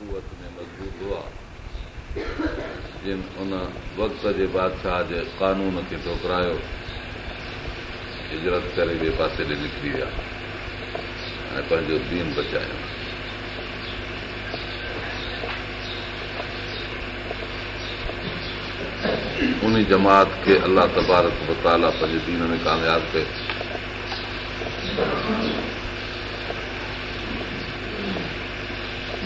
कुवत में मज़बूत हुआ जिन उन वक़्त जे बादशाह जे कानून खे ठोकरायो हिजरत करे ॿिए पासे ते निकिरी विया ऐं पंहिंजो दीन बचायो उन जमात खे अलाह तबारक बताला पंहिंजे दीन में कामयाबु कयो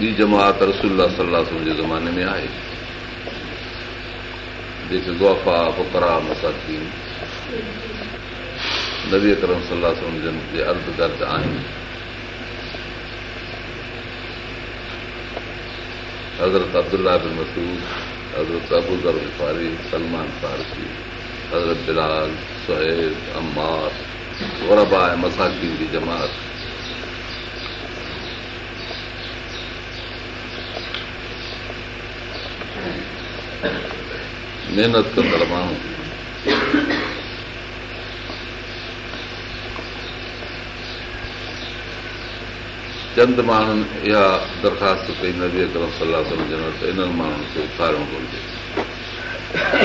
جی، جماعت رس اللہ صلاح کے زمانے میں آئیے زفا فکرا مساک نبی کرم صلاحی ارب درد आहिनि حضرت عبداللہ بن مسعود حضرت ابو ذر فاری سلمان فارسی حضرت بلال سہیب عمار غربا مساکین کی جماعت महिनत कंदड़ माण्हू चंद माण्हुनि इहा दरख़्वास्त कई न करम सलाह सलाह विझण इन्हनि माण्हुनि खे उथारणु घुरिजे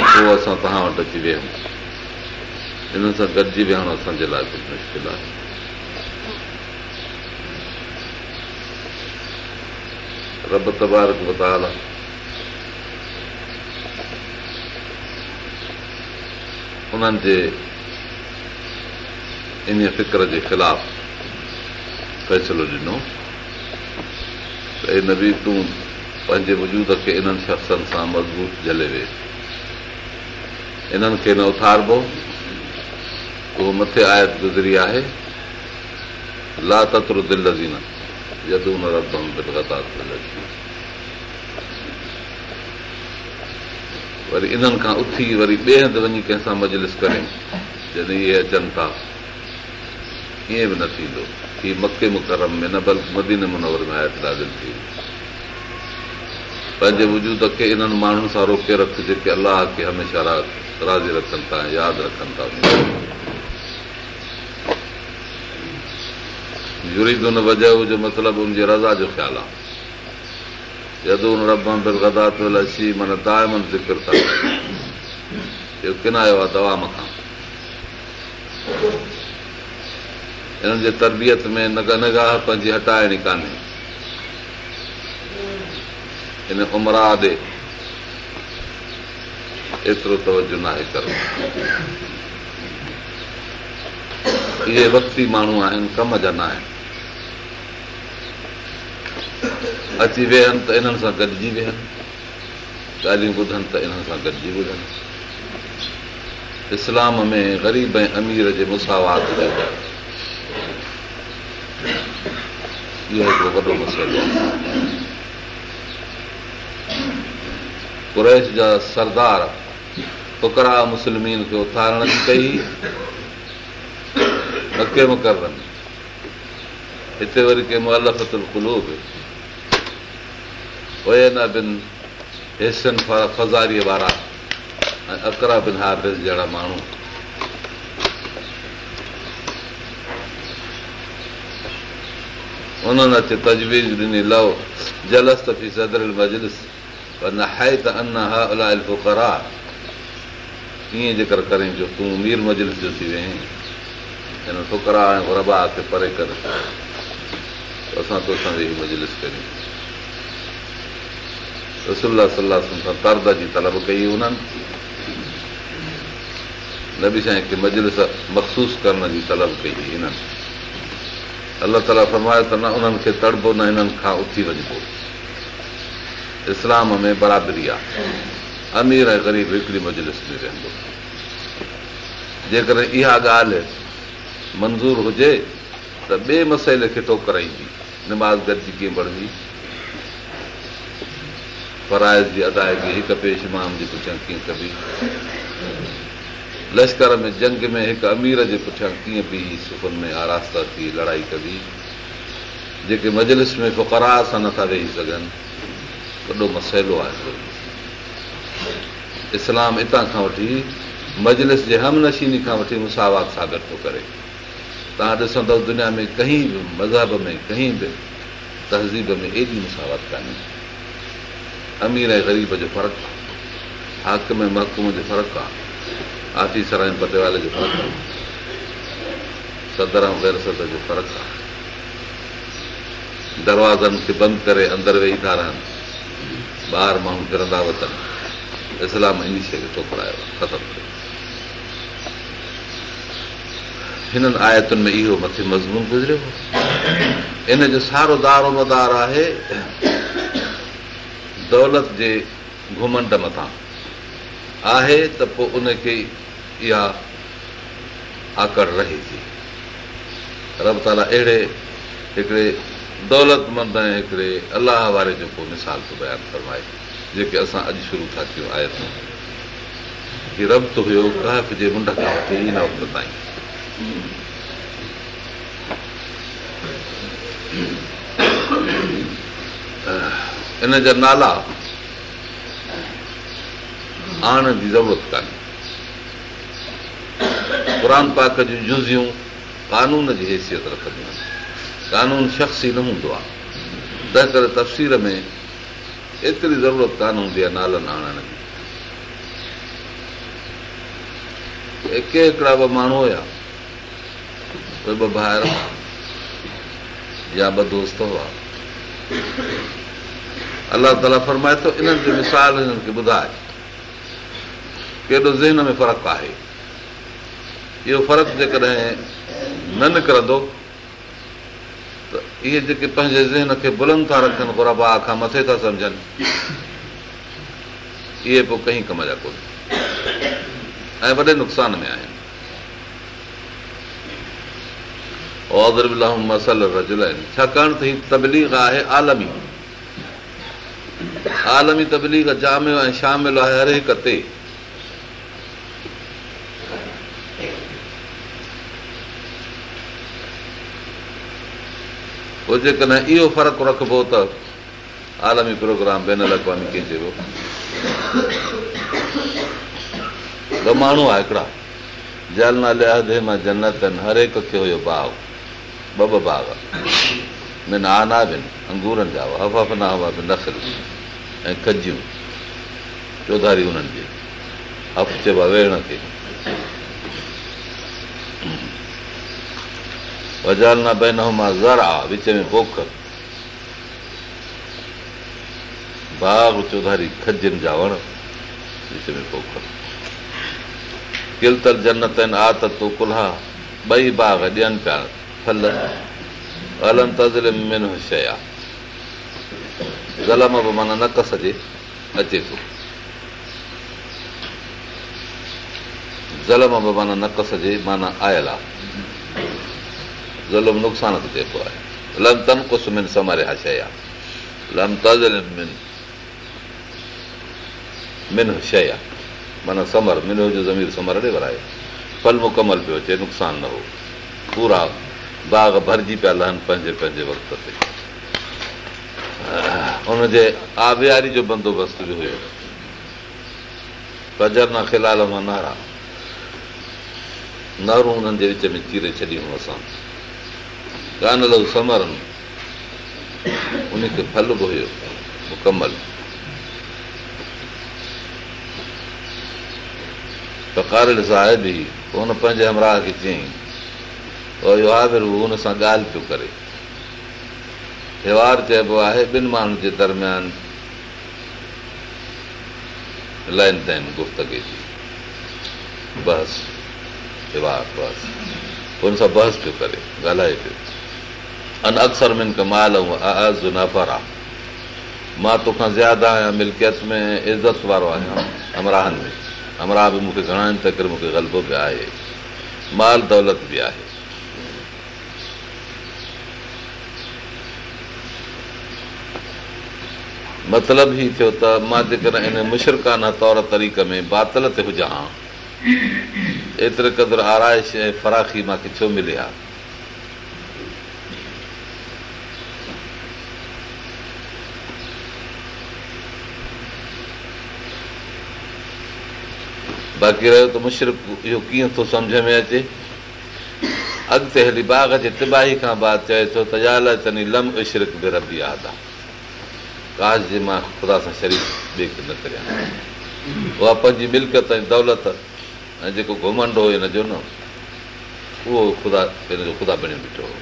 पोइ असां तव्हां वटि अची विया इन्हनि सां गॾिजी विहणु असांजे लाइ बि मुश्किल आहे रब तबारक बताल उन्हनि जे इन फ़िक्र जे ख़िलाफ़ फ़ैसिलो ॾिनो त इन बी तूं पंहिंजे वजूद खे इन्हनि शख़्सनि सां मज़बूत झले वे इन्हनि खे न उथारबो उहो मथे आयत गुज़री आहे ला ततरो दिल लज़ीन यू हुन लॻातार वरी इन्हनि खां उथी वरी ॿिए हंधि वञी कंहिंसां मजलिस करे जॾहिं इहे अचनि था ईअं बि न थींदो ही मके मुकरम में न बल्कि मुनवर में आयत लाॻनि थी पंहिंजे वजूद खे इन्हनि माण्हुनि सां रोके रख जेके अलाह खे हमेशह राज़ी रखनि था यादि रखनि था जुरी दुनि वजह जो मतिलबु हुनजे रज़ा जो ख़्यालु आहे जदून गी माना ज़िक्रो आहे दवा मथां हिननि जे तरबियत में नगाह पंहिंजी हटाइणी कान्हे हिन उमरा ॾे एतिरो तवजो न आहे करी माण्हू आहिनि कम जा न आहिनि अची विया आहिनि त इन्हनि सां गॾिजी विया आहिनि ॻाल्हियूं ॿुधनि त इन्हनि सां गॾिजी ॿुधनि इस्लाम में ग़रीब ऐं अमीर जे मुसावात इहो हिकिड़ो वॾो मसइलो आहे जा सरदार कुकरा मुस्लिम खे उथारण कई न मुक़र हिते वरी कंहिं मल कलो फज़ारीअ वारा ऐं अकरा बिन हाबिज़ जहिड़ा माण्हू उन्हनि खे तजवीज़ ॾिनी लव जलस जलसी सदर मजलिस न है त अन हा उला फुकरा कीअं जेकर तूं मीर मजलिस जो थी वञ हिन ठुकरा ऐं रबा खे परे कर असां तोसां वेही मजलिस करियूं सलाह सुद जी तलब कई हुननि न बि साईं की मजलिस मखसूस करण जी तलब कई हुई हिननि अलाह ताला फरमायो त न उन्हनि खे तड़बो न हिननि खां उथी वञिबो इस्लाम में बराबरी आहे अमीर ऐं ग़रीब हिकिड़ी मजलिस में रहंदो जेकॾहिं इहा ॻाल्हि मंज़ूर हुजे त ॿिए मसइले खे तो कराईंदी निमाज़ गॾिजी कीअं बढ़ंदी फराइज़ जी अदागी हिकु पेश इमाम जी पुठियां कीअं कबी लश्कर में जंग में हिकु अमीर जे पुठियां कीअं बी सुखुनि में आरास्ता थी लड़ाई कबी जेके मजलिस में फ़क़रार सां नथा वेही सघनि वॾो मसइलो आहे इस्लाम हितां खां वठी मजलिस जे हम नशीनी खां वठी मुसावात सां सागर थो करे तव्हां ॾिसंदव दुनिया में कंहिं बि मज़हब में कंहिं बि तहज़ीब में एॾी मुसावत कान्हे अमीर ऐं ग़रीब जो फ़र्क़ु आहे हक़ में मकूम जो फ़र्क़ु आहे आतिसर ऐं पटेवाले जो फ़र्क़ु आहे सदर ऐं जो फ़र्क़ु आहे दरवाज़नि खे बंदि करे अंदरि वेही था रहनि ॿार माण्हू किरंदा वठनि इस्लाम इन शइ खे छोकिरायो ख़तमु कयो हिननि आयतुनि में इहो मथे मज़मून गुज़रियो इन जो सारो दारो मदार आहे दौलत जे घुमंड मथां आहे त पोइ उनखे इहा आकड़ रहे थी रब ताला अहिड़े हिकिड़े दौलतमंद ऐं हिकिड़े अलाह वारे जो को मिसाल थो बयानु फरमाए जेके असां अॼु शुरू था कयूं आयत की रब त हुयो ग्राहक जे मुंड खां वठी हिन वक़्त ताईं इन जा नाला आणण जी ज़रूरत कान्हे क़रान पाक जूं जुज़ियूं कानून जी हैसियत रखंदियूं आहिनि कानून शख़्सी न हूंदो आहे तंहिं करे तफ़सीर में एतिरी ज़रूरत कान हूंदी आहे नालनि आणण जी के हिकिड़ा ॿ माण्हू हुआ ॿ ॿाहिरि हुआ या ॿ दोस्त हुआ अलाह ताला फरमाए थो इन्हनि जी मिसाल हिननि खे ॿुधाए केॾो ज़हन में फ़र्क़ु आहे इहो फ़र्क़ु जेकॾहिं न निकिरंदो त इहे जेके पंहिंजे ज़हन खे बुलंद था रखनि गुराबा खां मथे था सम्झनि इहे पोइ कंहिं कम जा कोन्हे ऐं वॾे नुक़सान में आहिनि छाकाणि त ही तबलीग आहे आलमी आलमी तबलीग जाम शामिल ते जेकॾहिं इहो फ़र्क़ु रखिबो त आलमी प्रोग्राम माण्हू आहे हिकिड़ा जल नाले मां जनत हर हुयो भाउ ॿ ॿ भाग आना बि अंगूरनि जा हवा हवा बि ऐं खजियूं चौधारी हुननि जे हफ़ आहे वेहण ते वज़ाला बेना ज़र आहे विच में पोख बाग चौधारी खजनि जा वण विच में पोख किलतल किल आहिनि आ तूं कुल्हा ॿई बाग ॾियनि पिया फल हलनि तज़ल मिन शइ आहे ज़लम बि माना न कसजे अचे थो ज़लम बि माना न कसजे माना आयल आहे नुक़सान जेको आहे लम समर हा शइ आहे लम मिन शइ आहे माना समर मिन हुजे ज़मीर समर ॾे वराए फल मुकमल पियो अचे नुक़सान न हो पूरा बाग भरिजी पिया लहनि पंहिंजे पंहिंजे वक़्त ते हुनजे आबियारी जो बंदोबस्तु बि हुयो पजर खिलाल मां नारा नारूं हुननि जे विच में चीरे छॾियूं असां कान गानल समर उनखे फल बि हुयो मुकमल पकार साहिब ई हुन पंहिंजे हमराह खे चई आहे उहो हुन सां ॻाल्हि पियो करे त्योहार चइबो आहे ॿिनि माण्हुनि जे दरम्यान ताईं देन जी बहस त्योहार बहस हुन सां बहस पियो करे ॻाल्हाए पियो अन अक्सर में कमाल ऐं आहे मां तोखां ज़्यादा आहियां मिल्कियत में इज़त वारो आहियां अमराहन में अमराह बि मूंखे घणा आहिनि तकर मूंखे ग़लबो बि आहे माल दौलत बि आहे मतिलबु ई थियो त मां जेकॾहिं इन मुशरकाना तौर तरीक़ में बातल ते हुजां एतिरे क़दुरु आराइश ऐं फराखी मूंखे छो मिले हा बाक़ी रहियो त मुशरक इहो कीअं थो सम्झ में अचे अॻिते हली बाग जे तिबाही खां बाद चए थो त या लम इशरक बि रबी आद काश जे मां ख़ुदा सां ॿिए खे न करियां उहा पंहिंजी मिल्कियत ऐं दौलत ऐं जेको घुमंदो हो हिन जो न उहो ख़ुदा हिन जो ख़ुदा बणियो बीठो हो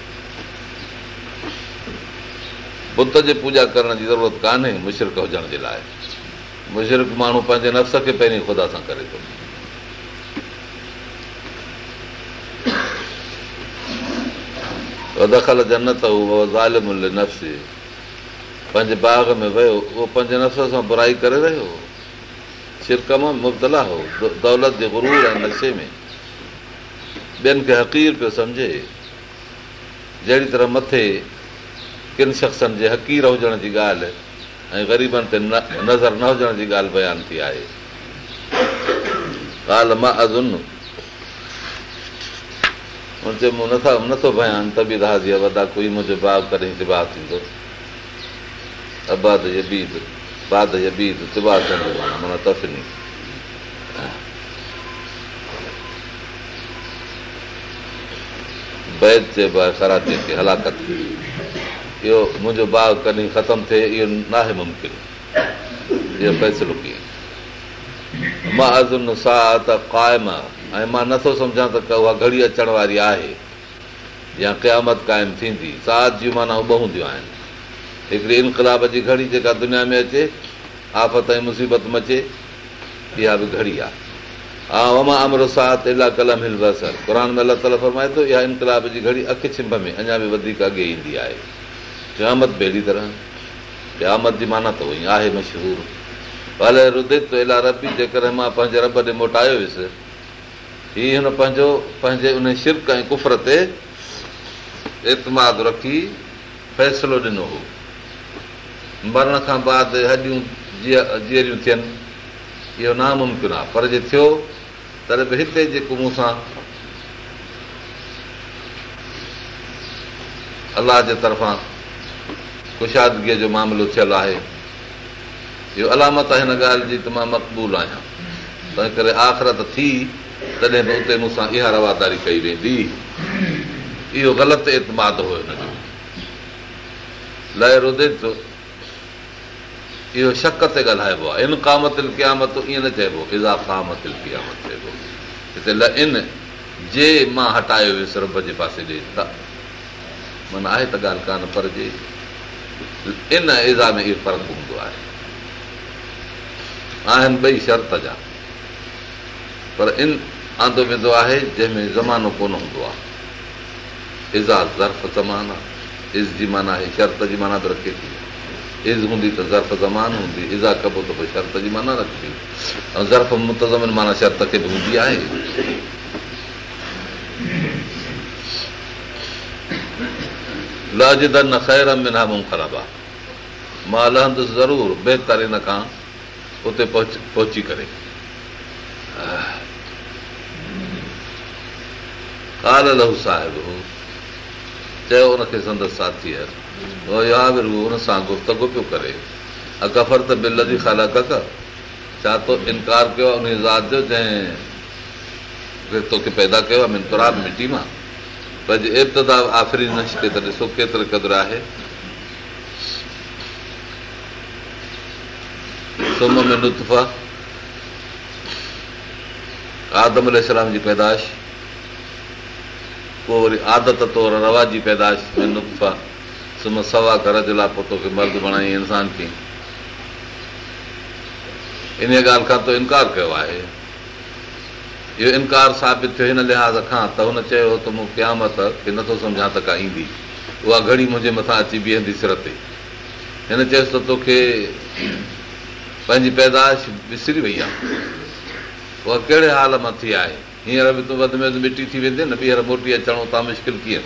बुत जे पूॼा करण जी ज़रूरत कान्हे मुशरक हुजण जे लाइ मुशरक माण्हू पंहिंजे नफ़्स खे पहिरीं ख़ुदा सां करे थो दख़ल जनत हू ज़ालिम नफ़्स पंहिंजे बाग में वियो उहो पंहिंजे नफ़े सां बुराई करे रहियो हो सिरक मां मुबतला हो दौलत जे गुरूर ऐं नशे में ॿियनि खे हक़ीर पियो सम्झे जहिड़ी तरह मथे किन शख़्सनि जे हक़ीर हुजण जी ॻाल्हि ऐं ग़रीबनि ते नज़र न हुजण जी ॻाल्हि बयानु थी आहे ॻाल्हि मां अज़ुन हुन चयो मूं नथा नथो बयानु त बि राज़ी वॾा कोई मुंहिंजो भाउ तॾहिं दिबाह थींदो बा कंदो माना बै कराची खे हलाकत इहो मुंहिंजो भाउ कॾहिं ख़तमु थिए इहो न आहे मुमकिन इहो फ़ैसिलो कीअं मां क़ाइम ऐं मां नथो सम्झां त उहा घड़ी अचण वारी आहे या क़यामत क़ाइमु थींदी साथ जी माना ॿ हूंदियूं आहिनि हिकिड़ी इनकलाब जी घड़ी जेका दुनिया में अचे आफ़त ऐं मुसीबत मचे इहा बि घड़ी आहे हा बसर क़ुर में अलाह ताला फरमाए थो इहा इनकलाब जी घड़ी अखि छिंभ में अञा बि वधीक अॻे ईंदी आहे जामत अहिड़ी तरह क़यामत जी माना त हुई आहे मशहूरु भले रुदे त इला रबी जेकर मां पंहिंजे रब ॾे मोटायो हुयुसि हीउ हुन पंहिंजो पंहिंजे उन शिरक ऐं कुफर ते इतमाद रखी फ़ैसिलो ॾिनो हुओ मरण खां बाद हॾियूं जीअरियूं थियनि इहो नामुमकिन आहे पर जे थियो तॾहिं बि हिते जेको मूंसां अलाह जे तरफ़ां कुशादगीअ जो मामिलो थियलु आहे इहो अलामत आहे हिन ॻाल्हि जी त मां मक़बूल आहियां तंहिं करे आख़िरत थी तॾहिं बि उते मूंसां इहा रवादारी कई वेंदी इहो ग़लति इतमादु हुयो हिन जो लहर हुजे इहो शक ते ॻाल्हाइबो आहे इन कामतिल क़यामत ईअं न चइबो इज़ा कामतिल क़यामत चइबो हिते ल इन जे मां हटायो सर्ब जे पासे ॾे त माना आहे त ॻाल्हि कान पर जे इन इज़ा में इहो फ़र्क़ु हूंदो आहे आहिनि ॿई शर्त जा पर इन आंदो वेंदो आहे जंहिंमें ज़मानो कोन हूंदो आहे इज़ा ज़र ज़माना इज़ जी माना आहे शर्त जी माना बि रखे थी इज़ हूंदी त ज़र्फ ज़मान हूंदी इज़ा कबो त पोइ शर्त जी माना रखी ऐं ज़र्फ मुतज़मन माना शर्त खे बि हूंदी आहे ख़ैर में मूं ख़राब आहे मां लहंदुसि ज़रूरु बहितर हिन खां उते पहुच पहुची करे काल लहू साहिब चयो हुनखे संदसि साथी आहे सां गुफ़्तगु पियो करे अकफर त बिल जी ख़ाला कक छा तो इनकार कयो आहे उन ज़ात जो जंहिं तोखे पैदा कयो आहे मिटी मां पर पंहिंजे इब्ता आख़िरी त ॾिसो केतिरे क़दुरु आहे सुम में लुत्फ़ आदम अलाम जी पैदाश पोइ वरी आदत तौर रवाजी पैदाश में लुत्फ़ सवा घर जे लाइ पोइ तोखे मर्द बणाई इंसान खे इन ॻाल्हि खां तो इनकार कयो आहे इहो इनकार साबित थियो हिन लिहाज़ खां त हुन चयो त मूं क़यामत खे नथो सम्झां त का ईंदी उहा घड़ी मुंहिंजे मथां अची बीहंदी सिर ते हिन चयोसि त तोखे पंहिंजी पैदाश विसरी वई आहे उहा कहिड़े हाल मां थी आहे हींअर बि तूं वधि में वधि मिटी थी वेंदे न ॿीहर मोटी अचणो तव्हां मुश्किल कीअं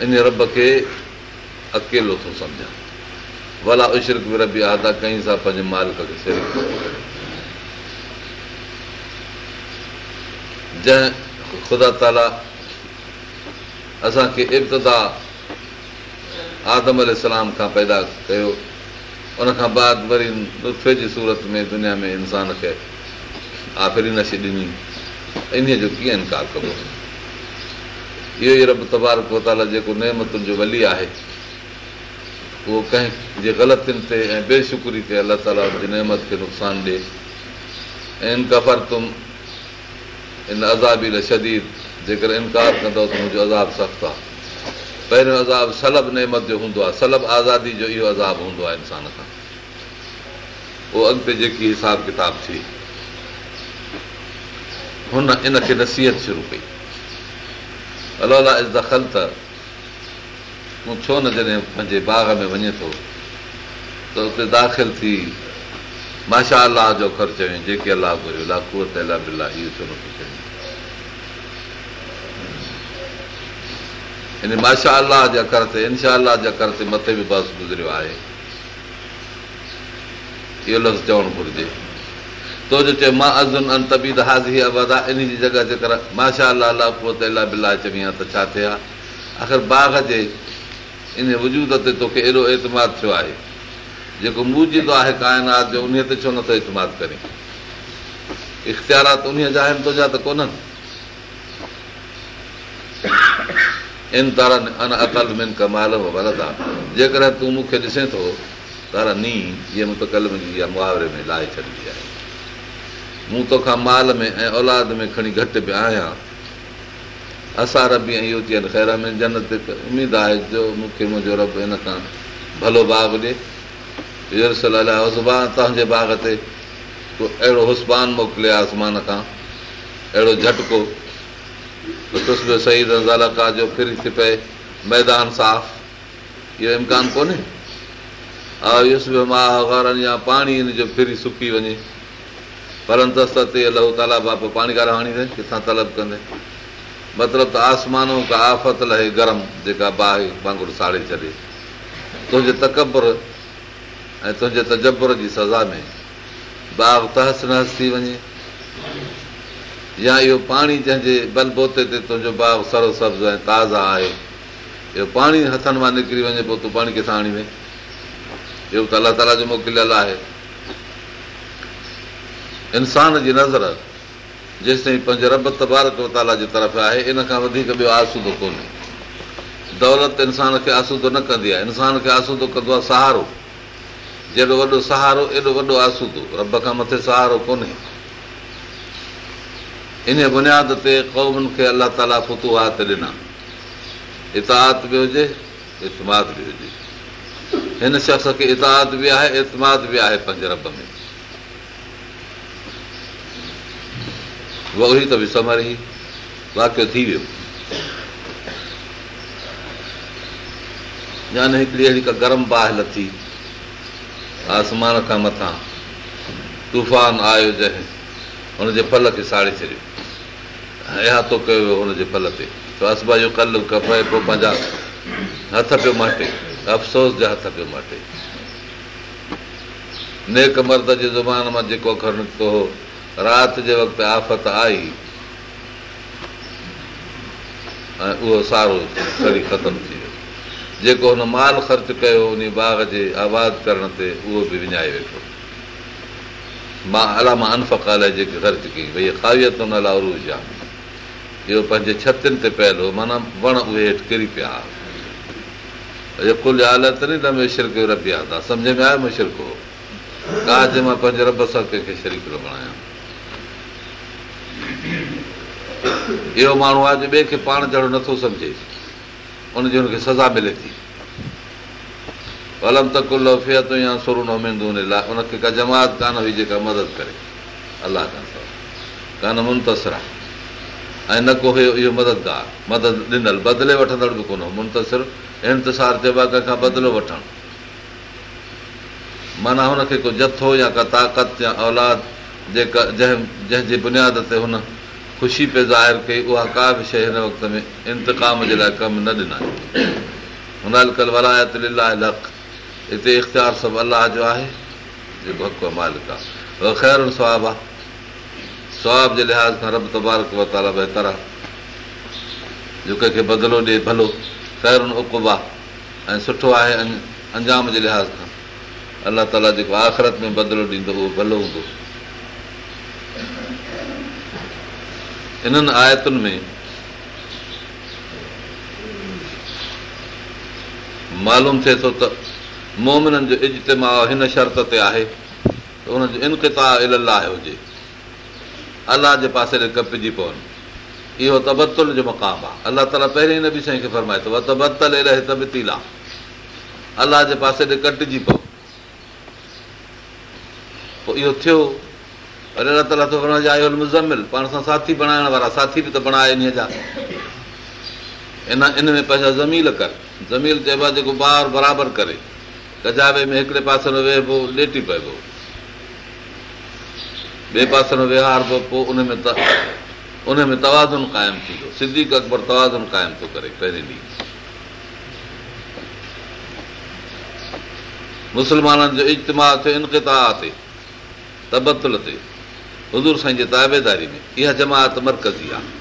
इन रब खे अकेलो थो सम्झां भला उशरक बि रबी आता कई सां पंहिंजे मालिक खे जंहिं ख़ुदा ताला असांखे इब्तदा आदमल इस्लाम खां पैदा कयो उनखां बाद वरी नुफ़े जी सूरत में दुनिया में इंसान खे आफ़िरी नशी ॾिनी इन्हीअ जो कीअं इनकार कबो इहो ई रब तबारक जेको नेमतुनि जो वली आहे उहो कंहिं जे ग़लतियुनि ते ऐं बेशुकरी ते अलाह ताला हुनजी नेमत खे नुक़सानु ॾिए ऐं इन तुम इन अज़ाबी न शदीद जेकर इनकार कंदो त मुंहिंजो अज़ाब सख़्तु आहे पहिरियों अज़ाब सलब नेमत जो हूंदो आहे सलब आज़ादी जो इहो अज़ाब हूंदो आहे इंसान खां उहो अॻिते जेकी हिसाब किताब थी हुन इनखे नसीहत शुरू कई अलो अला इज़ दख़ल त तूं छो न जॾहिं पंहिंजे बाग में वञे थो त उते दाख़िल थी माशा अलाह जो ख़र्च जेके अलाह घुरियो लाखु ते हिन माशा अलाह जे अर ते इनशा अलाह जे अकर ते मथे बि बस गुज़रियो आहे इहो लफ़्ज़ चवणु घुरिजे तो जो चयो मां अज़ुन अन अज़ु हाज़ी आबाद इन जी जॻह जेकर माशा अला बिला चवी त छा थिए हा आख़िर बाग जे इन वजूद ते तोखे एॾो एतमाद थियो आहे जेको मूजिदो आहे काइनात जो उन ते छो नथो इतमाद करे इख़्तियारात उन जा आहिनि तुंहिंजा त कोन्हनि इन अकल में कमाल जेकॾहिं तूं मूंखे ॾिसे थो तारा नी इहे मुआवरे में लाहे छॾींदी आहे मूं तोखां माल में ऐं औलाद में खणी घटि बि आहियां असां रबी इहो थी वञनि ख़ैर में जन ते उमेदु आहे जो मूंखे मुंहिंजो रब हिन खां भलो बाग ॾिए तव्हांजे बाग़ ते को अहिड़ो हुस्बान मोकिले आसमान खां अहिड़ो झटको ॿियो सही त ज़ालका जो फिरी थी पए मैदान साफ़ इहो इम्कान कोन्हे आयुसि बि माहौर या पाणी हिन जो फिरी सुकी वञे परंतस्ती अलाह ताला बाप पाणी वारो आणींदे किथां तलब कंदे मतिलबु त आसमानो का आफ़त लहे गरम जेका बाहि वांगुरु साड़े छॾे तुंहिंजे तकबुर ऐं तुंहिंजे तजबुर जी सज़ा में बाह तहस नहस थी वञे या इहो पाणी जंहिंजे बंदि पोते ते तुंहिंजो बाह सरो सब्ज़ ऐं ताज़ा आहे इहो पाणी हथनि मां निकिरी वञे पोइ तूं पाणी किथां आणींदे इहो त अलाह ताला जो मोकिलियलु आहे इंसान जी नज़र जेसि ताईं पंहिंजे रब तबारक तबारकाला जे तरफ़ आहे इन खां वधीक ॿियो आसूदो कोन्हे दौलत इंसान खे आसूदो न कंदी आहे इंसान खे आसूदो कंदो आहे सहारो जेॾो वॾो सहारो एॾो वॾो आसूदो रब खां मथे सहारो कोन्हे इन बुनियाद ते क़ौमुनि खे अलाह ताला फुतूआत ॾिना इताद बि हुजे इतमाद बि हुजे हिन शख़्स खे इताद बि आहे इतमाद बि आहे पंहिंजे रब में वरी त विसमरी वाकियो थी वियो यानी हिकिड़ी अहिड़ी का गरम बाहि थी आसमान खां मथां तूफ़ान आयो जंहिं हुनजे फल खे साड़े छॾियो अहातो कयो वियो हुनजे फल ते त आस कल खपे पियो पंहिंजा हथ पियो मटे अफ़सोस जा हथ पियो मटे नेक मर्द जे ज़माने मां जेको अखर निकितो हो राति जे वक़्तु आफ़त आई ऐं उहो सारो सरी ख़तमु थी वियो जेको हुन माल ख़र्च कयो उन बाग जे आबाद करण ते उहो बि विञाए वेठो मां अलामा अनफ काल जेके ख़र्च कई भई ख़ावियत हुन लाइ उरूज आहे इहो पंहिंजे छतियुनि ते पियल हो माना वण उहे हेठि किरी पिया कुल हालत नी न रबी आहे सम्झ में आयो मशिरको का चई मां पंहिंजे रब सां कंहिंखे शरीक न बणायां इहो माण्हू आहे जो ॿिए खे पाण चढ़ण नथो सम्झे उनजी हुनखे सज़ा मिले थी अलम त कुलत जमात कान हुई जेका मदद करे अलाह कान मु इहो मददगार मदद ॾिनल बदिले वठंदड़ बि कोन हो मुंतसिर इंतज़ारु थियो आहे कंहिंखां बदिलो वठणु माना हुनखे को जथो या का ताक़त या औलाद जेका जंहिं जंहिंजी बुनियाद ते हुन ख़ुशी पे ज़ाहिर कई उहा का बि शइ हिन वक़्त में इंतकाम जे लाइ कमु न ॾिना हुन हिते इख़्तियार सभु अलाह जो आहे जेको हक़ मालिक आहे ख़ैरु स्वाब आहे सुवाब जे लिहाज़ खां रब तबारक वताला बहितर आहे जो कंहिंखे बदिलो ॾिए भलो ख़ैरु उकुब आहे ऐं सुठो आहे अंजाम जे लिहाज़ खां अलाह ताला जेको आख़िरत में बदिलो ॾींदो उहो भलो हूंदो इन्हनि आयतुनि में मालूम थिए थो त मोमिननि जो इजतमाह हिन शर्त ते आहे त हुनजो जो इनकिता लाहे हुजे अलाह जे पासे ते कपिजी पवनि इहो तबतुल जो मक़ाम आहे अलाह ताला पहिरीं हिन बि साईं खे फरमाए थो तबतल तबती लाइ अलाह जे पासे ॾे कटिजी पव पोइ इहो थियो मुज़मिल पाण सां साथी बणाइण वारा साथी बि त बणाए इन जा इन इन में पंहिंजा ज़मील कर ज़मील चइबो आहे जेको ॿार बराबरि करे कजावे में हिकिड़े पासे में वेहबो लेटी पइबो ॿिए पासे में वेहारबो पोइ उन उन में में तवाज़ुन क़ाइमु थींदो सिधी अकबर तवाज़ुन क़ाइमु थो करे पहिरें ॾींहुं मुस्लमाननि जो इजतमा थियो इनकता ते तबतुल ते हज़ूर साईं जे तइबेदारी में इहा जमात मर्कज़ी आहे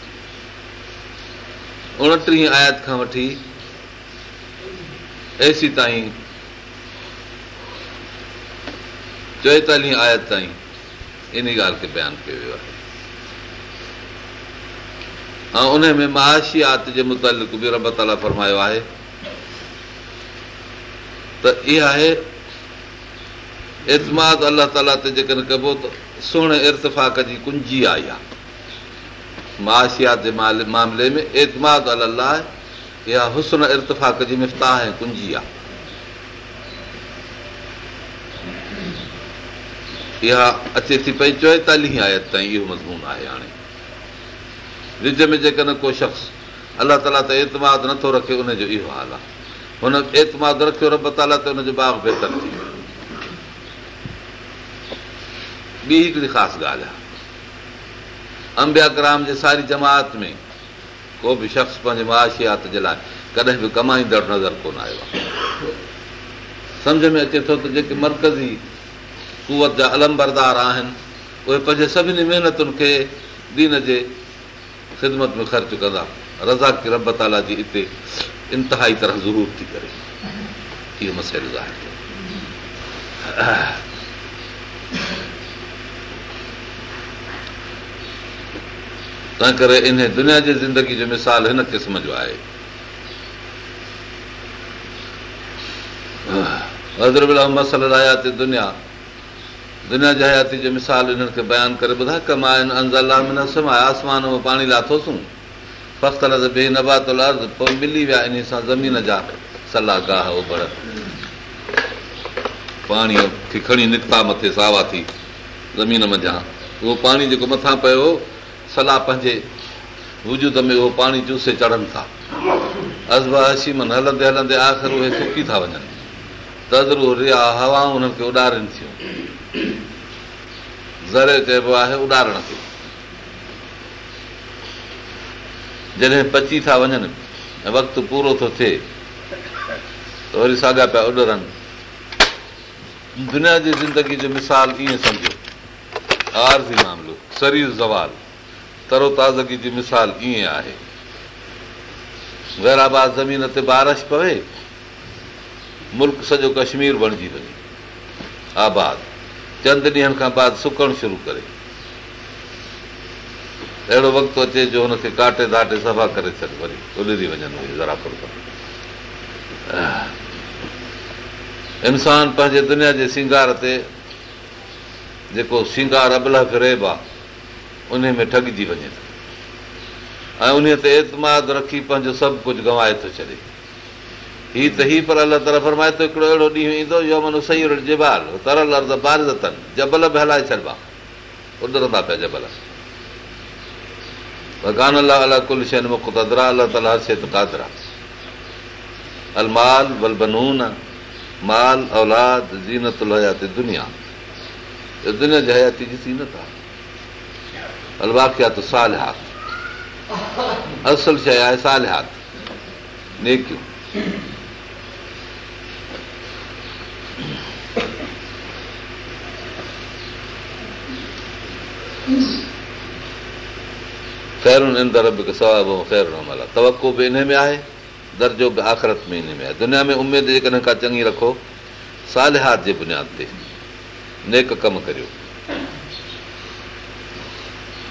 उणटीह आयात खां वठी एसी ताईं चोएतालीह आयत ताईं इन ॻाल्हि ते बयानु कयो वियो आहे ऐं उनमें महाशियात जे मुतालिक़ बि रबा ताला फरमायो आहे त इहा आहे एतमाद अलाह ताला ते जेकॾहिं कबो त सुहिणे इर्तफ़ाक़ जी कुंजी आई आहे माशियात जे मामले में एतमाद अल अलाह इहा हुसन इर्तफ़ाक़ जी मिफ़ा ऐं कुंजी आहे इहा अचे थी पई चोएतालीह आयत ताईं इहो मज़मून आहे हाणे विज में जेकॾहिं को शख़्स अलाह ताला ते एतमाद नथो रखे उनजो इहो हाल आहे हुन एतमाद रखियो रब ताला ते हुनजो बाग़ बहितर थी वियो ॿी हिकिड़ी ख़ासि ॻाल्हि आहे अंबिया ग्राम जे सारी जमात में को बि शख़्स पंहिंजे मुआशियात जे लाइ कॾहिं बि कमाईंदड़ नज़र कोन आयो आहे सम्झ में अचे थो त जेके मर्कज़ी कुवत जा अलमबरदार आहिनि उहे पंहिंजे सभिनी महिनतुनि खे दीन जे ख़िदमत में ख़र्चु कंदा रज़ा की रब ताला जी हिते इंतिहाई तरह ज़रूर थी करे इहो मसइलो ज़ाहिर थियो तंहिं करे इन दुनिया जी ज़िंदगी जो मिसाल हिन क़िस्म जो आहे दुनिया दुनिया जी हयाती मिसाल हिननि खे बयानु करे ॿुधा में पाणी लाथोसूं फख़्तर बे नबात पोइ मिली विया इन सां ज़मीन जा सलाह गाह उभर पाणी खणी निकिता मथे सावा थी ज़मीन मझां उहो पाणी जेको मथां पियो सलाह पंहिंजे वजूद में उहो पाणी चूसे चढ़नि था अजब अशीम हलंदे हलंदे आख़िर उहे सुकी था वञनि रिया हवाऊं उन्हनि खे उॾारनि थियूं ज़रे चइबो आहे उॾारण खे जॾहिं पची था वञनि ऐं वक़्तु पूरो थो थिए त वरी साॻिया पिया उॾरनि दुनिया जी ज़िंदगी जो मिसाल कीअं सम्झो आर मामिलो सरी ज़वाल तरोताज़गी जी मिसाल ईअं आहे गैराबाद ज़मीन ते बारिश पवे मुल्क सॼो कश्मीर बणिजी वञे आबाद चंद ॾींहनि खां बाद सुकणु शुरू करे अहिड़ो वक़्तु अचे जो हुनखे काटे दाटे सफ़ा करे छॾ वरी उलरी वञनि ज़रापुर इंसान पंहिंजे दुनिया जे सिंगार ते जेको सिंगार अबलह फिरेब आहे उन में ठगजी वञे थो ऐं उन ते एतमाद रखी पंहिंजो सभु कुझु गवाए थो छॾे ही त ही पर अलाह तरा फरमाए थो हिकिड़ो अहिड़ो ॾींहुं ईंदो जो मन सही तरल अथनि जबल बि हलाए छॾिबा उॾंदा पिया जबल भॻवान अला अला कुल शइ मुख़्तरा अलाह ताला हर शइ त कादर अलमाल जी ज़ीनत आहे अलवा कया त सालि हात असल शइ आहे सालिहातेक फेरुनि अमल आहे तवको बि इन में आहे दर्जो बि आख़िरत में इन में आहे दुनिया में उमेदु जेकॾहिं का चङी रखो सालिहात जे बुनियाद ते नेक कमु करियो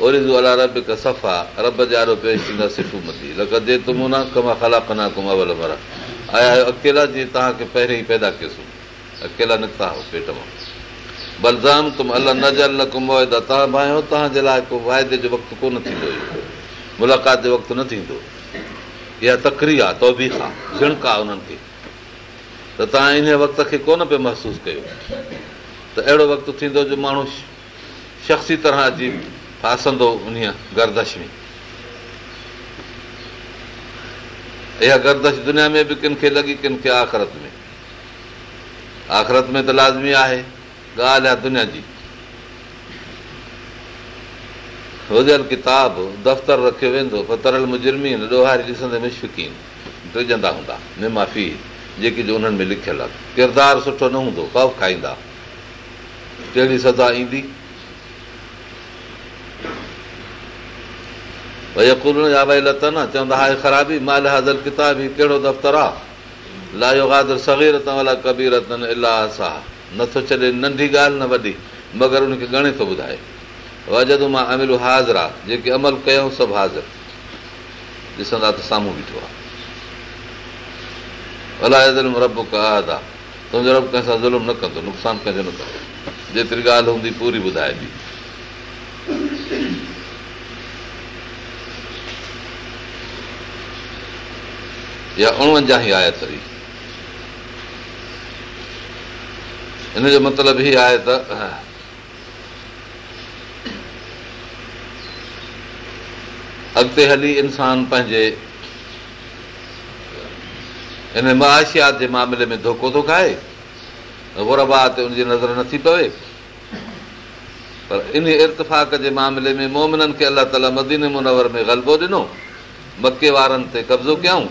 ओरिज़ू तुम अल नज़र न घुमो तव्हां तव्हांजे लाइ को वाइदे जो वक़्तु कोन थींदो मुलाक़ात जो वक़्तु न थींदो इहा तकरी आहे तौबी आहे उन्हनि खे त तव्हां इन वक़्त खे कोन पियो महसूसु कयो त अहिड़ो वक़्तु थींदो जो माण्हू शख़्सी तरह अची फासंदो उन गर्दश में इहा गर्दश दुनिया में बि किन खे लॻी किन खे आख़िरत में आख़िरत में त लाज़मी आहे ॻाल्हि आहे दुनिया जी हुजनि किताब दफ़्तर रखियो वेंदो पर तरियल मुजिर्मीन ॾोहारी ॾिसंदे मुश्फिकीन डिॼंदा हूंदा निमाफ़ी जेकी जो उन्हनि में लिखियलु आहे किरदारु सुठो न हूंदो कव खाईंदा कहिड़ी सज़ा ईंदी चवंदा ख़राबी माल हाज़र किताबी कहिड़ो दफ़्तरु आहे लायो सगीरता कबीरतन इलाह सां नथो छॾे नंढी ॻाल्हि न वॾी मगर उनखे थो ॿुधाए मां अमिल हाज़िर आहे जेके अमल कयूं सभु हाज़िर ॾिसंदा त साम्हूं बीठो आहे तुंहिंजो रब कंहिंसां ज़ुल्म न कंदो नुक़सानु कंहिंजो न कंदो जेतिरी ॻाल्हि हूंदी पूरी ॿुधाए या उणवंजाह ई आयत हुई हिन जो मतिलबु हीअ आहे त अॻिते हली इंसान पंहिंजे हिन मुआशियात जे मामले में धोखो थो खाए गुरबा ते हुनजी नज़र नथी पवे पर इन इर्तफ़ाक़ जे मामले में मोमिननि खे अलाह ताला मदीन मुनवर में ग़लबो ॾिनो मके वारनि ते कब्ज़ो कयूं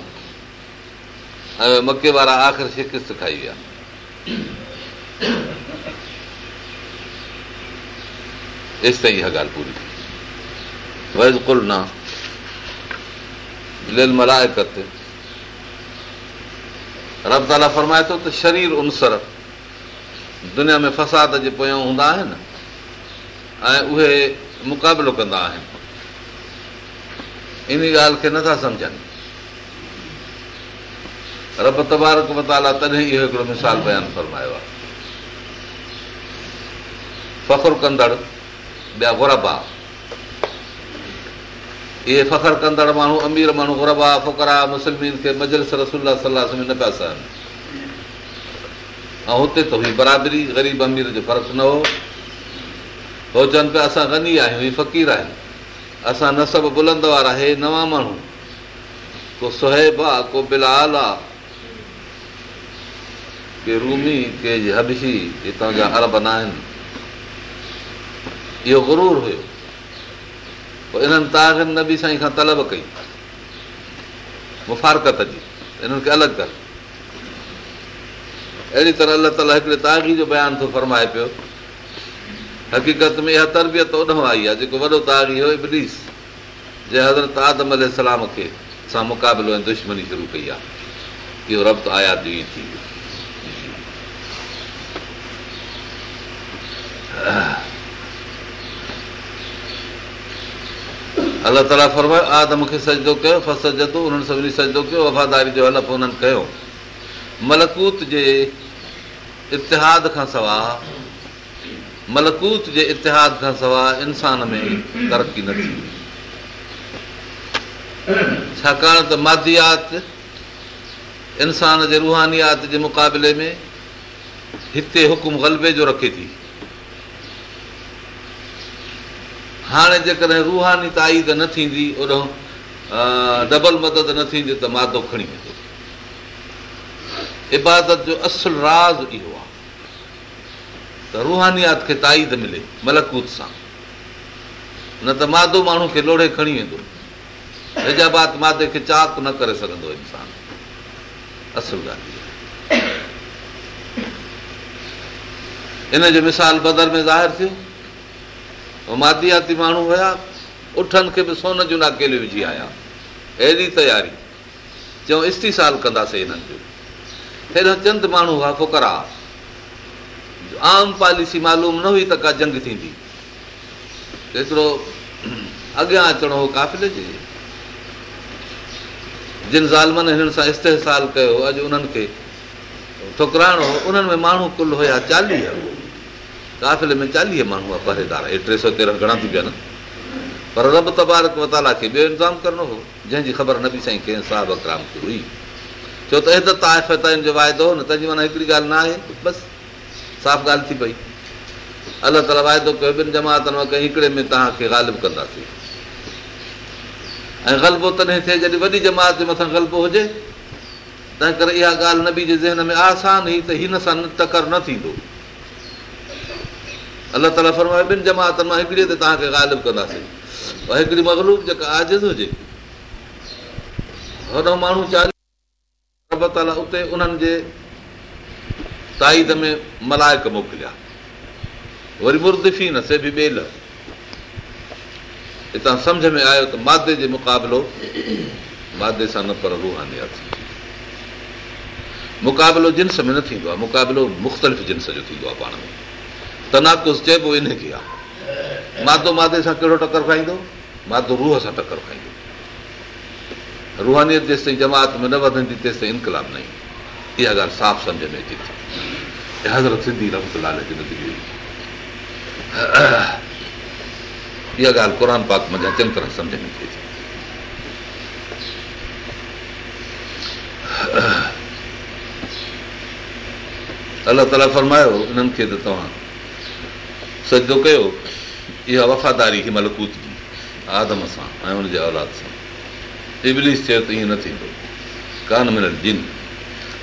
ऐं मके वारा आख़िर शिकिस्त खाई विया एसि ताईं इहा ॻाल्हि पूरी थी कुल न लिल मलायकत रब ताला फरमाए थो त शरीर उनसर दुनिया में फसाद जे पोयां हूंदा आहिनि ऐं उहे मुक़ाबिलो कंदा आहिनि इन ॻाल्हि खे नथा सम्झनि रब तबारक मताला तॾहिं इहो हिकिड़ो मिसाल बयानु फरमायो आहे फ़ख्रु कंदड़ ॿिया गुरबा इहे फ़ख्रु कंदड़ माण्हू अमीर माण्हू गुरबा फुकरा मुस्लमिन खे मजलस खे सलाह न पिया सहनि ऐं हुते त हुई बरादरी ग़रीब अमीर जो फ़र्क़ु न हो हो चवनि पिया असां गनी आहियूं फ़क़ीर आहियूं असां न सभु बुलंद वारा इहे नवा माण्हू को सुहब आहे को बिलाल आहे के रूमी के हबशी हितां जा अरब न आहिनि इहो ग़रू हुयो इन्हनि तागनि न बि साईं खां तलब कई मुफ़ारकत जी इन्हनि खे अलॻि कर अहिड़ी तरह अलाह ताला हिकिड़े तागी जो बयान थो फ़रमाए पियो हक़ीक़त में इहा तरबियत ओॾो आई आहे जेको वॾो तागी हो इब्रीस जे हज़रत आदम अलाम खे सां मुक़ाबिलो दुश्मनी शुरू कई आहे की रबु आयात अलाह ताला फरमायो आ त मूंखे सजदो कयो उन्हनि सभिनी सजदो कयो वफ़ादारी जो अलफ़ उन्हनि कयो मलकूत जे इतिहाद खां सवाइ मलकूत जे इतिहाद खां सवाइ इंसान में तरक़ी न थी छाकाणि त मादियात इंसान जे रुहानियात जे मुक़ाबले में हिते हुकुम ग़लबे जो रखे थी हाणे जेकॾहिं रूहानी ताईद न थींदी ओॾो डबल मदद न थींदी त मादो खणी वेंदो इबादत जो असुलु राज़ इहो आहे त रूहानियात खे ताईद मिले मलकूत सां न त मादो माण्हू खे लोड़े खणी वेंदो हैजाबाद मादे खे चाक न करे सघंदो इंसानु ॻाल्हि इन जो मिसाल बदर में ज़ाहिरु थियो ऐं माण्हू हुया उठनि खे बि सोन जूं नाकेलियूं विझी आया अहिड़ी तयारी चऊं इस्तीसाल कंदासीं हिननि जो हेॾा चंद माण्हू हुआ फुकरा आम पॉलिसी मालूम न हुई त का जंग थींदी एतिरो अॻियां अचिणो हो काफ़िल जे जिन ज़ालमनि हिननि सां इस्तेसाल कयो अॼु उन्हनि खे ठुकराइणो हो उन्हनि में माण्हू कुल हुया चालीह काफ़िले में चालीह माण्हू आहे परेदार इहे टे सौ तेरहं घणा थी पिया न पर रब तबारक वताला खे ॿियो इंतज़ाम करिणो हो जंहिंजी ख़बर न बि साईं कंहिं साफ़ु वकराम खे हुई छो त जो वाइदो हो न तंहिंजी माना हिकिड़ी ॻाल्हि न आहे बसि साफ़ ॻाल्हि थी पई अलाह ताला वाइदो कयो ॿिनि जमातनि मां कंहिं हिकिड़े में तव्हांखे ग़ालिब कंदासीं ऐं ग़लबो तॾहिं थिए जॾहिं वॾी जमात जे मथां ग़लबो हुजे तंहिं करे इहा ॻाल्हि न बि जे ज़हन में आसान हुई त हिन सां तकर न थींदो अलाह ताला फरमाए ॿिनि जमातनि मां हिकिड़ीअ ते तव्हांखे ग़ालिब कंदासीं ऐं हिकिड़ी मगलूब जेका आजिज़ हुजे माण्हू उते उन्हनि जे ताईद में मलायक मोकिलिया वरी मुर्दी न से बि ॿेल हितां सम्झ में आयो त मादे जे मुक़ाबिलो मादे सां न पर रुहानी मुक़ाबिलो जिन्स में न थींदो आहे मुक़ाबिलो मुख़्तलिफ़ जिन्स जो थींदो आहे पाण में तनाकुस चइबो इनखे आहे मां तो मादे सां कहिड़ो टकरु खाईंदो मां तो रूह सां टकर खाईंदो रूहानी जेसिताईं जमात में न वधंदी तेसिताईं इनकलाब न ईंदी इहा ॻाल्हि साफ़ सम्झ में अचे थी इहा ॻाल्हि क़रान अला ताला फरमायो इन्हनि खे त तव्हां सजो कयो इहा वफ़ादारी मलकूत जी आदम सां ऐं हुनजे औलाद सां इबलीस चयो त ईअं न थींदो कान मिले जिन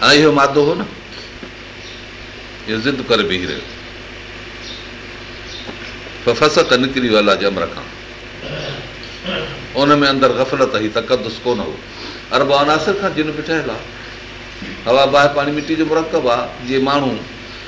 ऐं इहो मादो हो न इहो ज़िद करे बीह रहियो फ़सत निकिरी वियो अलाह जे अमर खां उनमें अंदरि गफ़लत ई तकदुस कोन हो अरबा अनासिर खां जिन बिठल आहे हवा बाहि पाणी मिटी जो मुरकब आहे जीअं माण्हू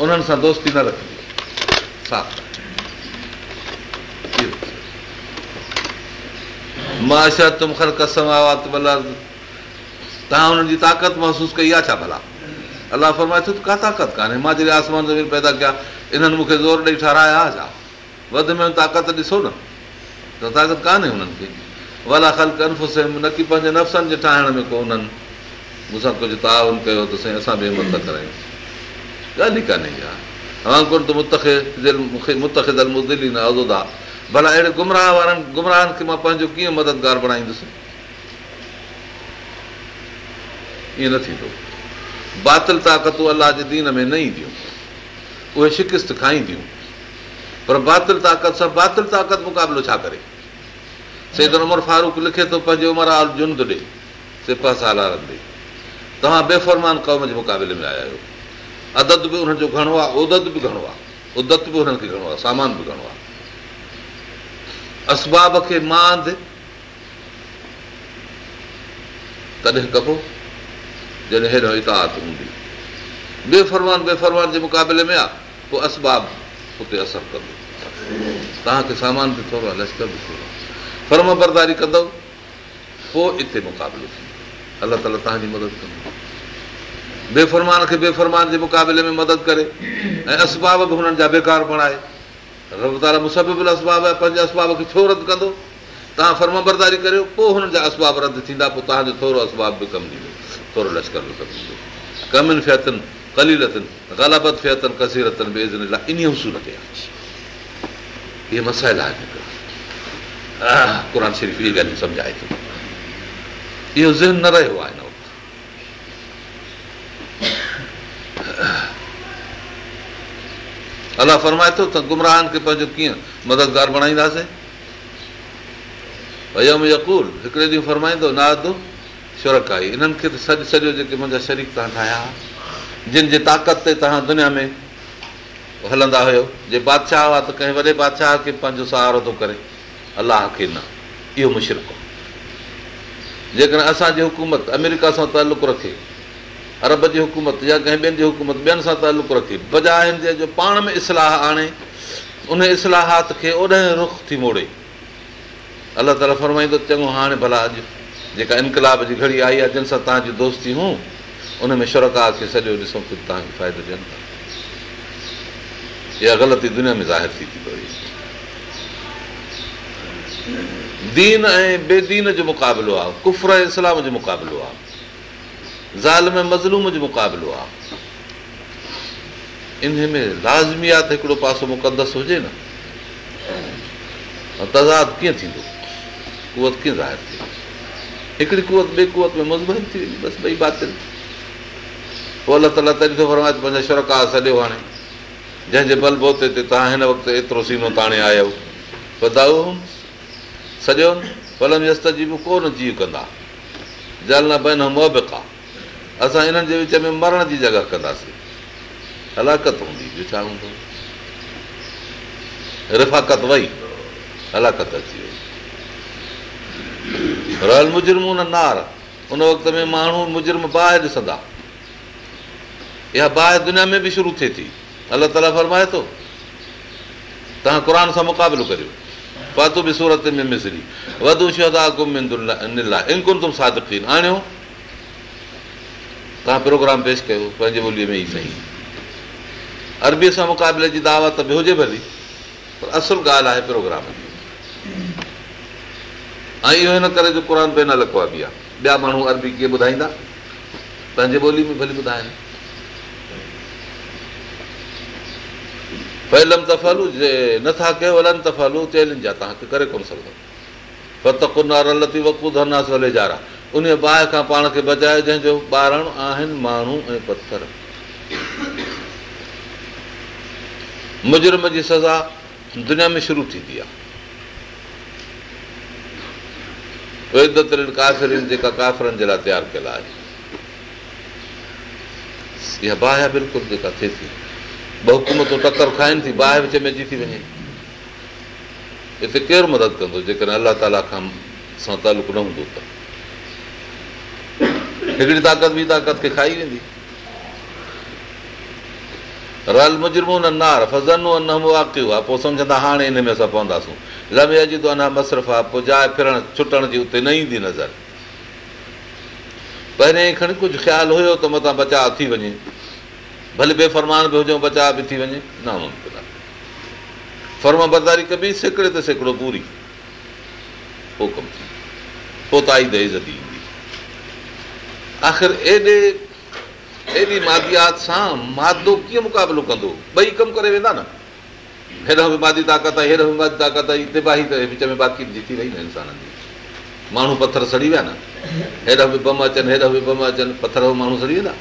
उन्हनि सां दोस्ती न रखंदी छा कसम आवा तव्हां हुननि जी ताक़त महसूस कई आहे छा भला अलाह फरमाए छो त का ताक़त कान्हे मां जॾहिं आसमान ज़मीन पैदा कया इन्हनि मूंखे ज़ोर ॾेई ठाराया छा वधि में वधि ताक़त ॾिसो न त ताक़त कोन्हे हुननि खे भला न की पंहिंजे नफ़्सनि जे ठाहिण में को उन्हनि मूंसां कुझु तावन कयो त साईं असां बेमत न करायूं ॻाल्हि ई कान्हे काने न अज़ूदा भला अहिड़े गुमराह वारनि गुमराहनि खे मां पंहिंजो कीअं मददगार बणाईंदुसि ईअं न थींदो बातिल ताक़तूं अलाह जे दीन में न ईंदियूं उहे शिकिस्त खाईंदियूं पर बातिल ताक़त सां बातिल ताक़त मुक़ाबिलो छा करे सेदर उमर फारूक लिखे थो पंहिंजे उमिरि आल जुंद ॾे ॾे तव्हां बेफ़रमान क़ौम जे मुक़ाबले में आया आहियो अदद बि उन्हनि जो घणो आहे उदत बि घणो आहे उदत बि हुननि खे घणो आहे सामान बि घणो आहे असबाब खे मां तॾहिं कबो जॾहिं हेॾो इतात हूंदी बेफ़र्मान बेफ़र्मान जे मुक़ाबले में आहे पोइ असबाबु उते असरु कंदो तव्हांखे सामान बि थोरो आहे लश्कर बि थोरो फ़र्म बरदारी कंदो पोइ हिते मुक़ाबिलो थींदो अला ताला तव्हांजी मदद कंदो बेफ़र्मान खे बेफ़र्मान जे मुक़ाबले में मदद करे ऐं असबाब बि हुननि जा बेकार बणाए रबदारा मुसबिबल असबाब आहे पंहिंजे असबाब खे छो रद्द कंदो तव्हां फ़र्म बरदारी करियो पोइ हुननि जा असबाब रद्द थींदा पोइ तव्हांजो थोरो असबाब बि कमु ॾींदो थोरो लश्कर बि कमु ॾींदो कमिन फैतनि कलीरतन ग़लाबतनिसीरतनि शरीफ़ इहे ॻाल्हियूं सम्झाए थो इहो ज़हन न रहियो आहे हिन अलाह फरमाए थो त गुमराहनि खे पंहिंजो कीअं मददगार बणाईंदासीं यकूल हिकिड़े ॾींहुं फरमाईंदो नाद शोरखाई इन्हनि खे त सॼो सॼो जेके मुंहिंजा शरीक तव्हां ठाहिया जिन जे ताक़त ते तव्हां दुनिया में हलंदा हुयो जे बादशाह हुआ त कंहिं वॾे बादशाह खे पंहिंजो सहारो थो करे अलाह खे न इहो मुशरक आहे जेकॾहिं असांजी हुकूमत अमेरिका सां तालुक़ु रखे अरब जी हुकूमत या कंहिं ॿियनि जी हुकूमत ॿियनि सां तालुक रखे बजाए जो पाण में इस्लाह आणे उन इस्लाहात खे ओॾे रुख थी मोड़े अलाह ताला फरमाईंदो चङो हाणे भला अॼु जेका इनकलाब जी घड़ी आई आहे जिन सां तव्हांजी दोस्ती हूं उन में शुरिकात खे सॼो ॾिसो कुझु तव्हांखे फ़ाइदो ॾियनि था इहा ग़लती दुनिया में ज़ाहिर थी थी पई दीन ऐं बेदीन जो मुक़ाबिलो आहे कुफर ऐं इस्लाम जो मुक़ाबिलो आहे ज़ाल में मज़लूम जो मुक़ाबिलो आहे लाज़मी हिकिड़ो पासो मुक़दस हुजे न तज़ाद कीअं थींदो हिकिड़ी शौरका सॼो हाणे जंहिंजे बलबोते ते तव्हां हिन वक़्तु एतिरो सीनो ताणे आयो बाओ सॼो जी कोन जीव कंदा जाल न बन आहे असां इन्हनि जे विच में मरण जी जॻह कंदासीं हलाकत हूंदी जो छा हूंदो रिफ़ाक़त वई हलाकत अची वई न नार उन वक़्त में माण्हू मुजुर्म बाहि ॾिसंदा इहा बाहि दुनिया में बि शुरू थिए थी अलाह ताला फरमाए थो तव्हां क़ुर सां मुक़ाबिलो करियो पातू बि सूरत में मिसरी वधू शहदा वध आणियो तव्हां प्रोग्राम पेश कयो पंहिंजी ॿोलीअ में ई सही अरबीअ सां मुक़ाबले जी दावत बि हुजे भली पर असुल ॻाल्हि आहे प्रोग्राम ऐं इहो हिन करे क़ुर पेना लकवा बि आहे ॿिया माण्हू अरबी कीअं ॿुधाईंदा पंहिंजी ॿोली में भली ॿुधाइनि पैलम त फालू जे नथा कयो अलॻि त फालू चेलिनि जा तव्हांखे करे कोन सघंदा जारा उन बाहि खां पाण खे बचाए जंहिंजो ॿारण आहिनि माण्हू ऐं पथर मुजरम जी सज़ा दुनिया में शुरू थींदी आहे काफ़िरनि जेका काफ़िरनि जे लाइ तयारु कयल आहे इहा बाहि बिल्कुलु जेका थिए थी ॿ हुकूमतूं पकड़ खाइनि थी बाहि विच में जी थी वञे हिते केरु मदद कंदो जेकॾहिं अलाह ताला खां सां तालुक़ु न हूंदो त हिकिड़ी ताक़त ॿी ताक़त खे खाई वेंदी आहे उते न ईंदी नज़र पहिरें खणी कुझु ख़्यालु हुयो त मथां बचाव थी वञे भले बेफ़रमान बि हुजऊं बचाव बि थी वञे न फ़र्म बरदारी कबी सेकड़े ते सेकड़ो पूरी पोइ कमु थी पोइ ताईं दहेज़ देज़दी आख़िर एॾे एॾी मादियात सां मादो कीअं मुक़ाबिलो कंदो ॿई कमु करे वेंदा न हेॾो बि मादी ताक़त आहे हेॾो बि मादी ताक़त आहे तिबाही विच में बाक़ी जीती रही न इंसाननि जी माण्हू पथर सड़ी विया न हेॾा बि बम अचनि हेॾा बि बम अचनि पथर बि माण्हू सड़ी वेंदा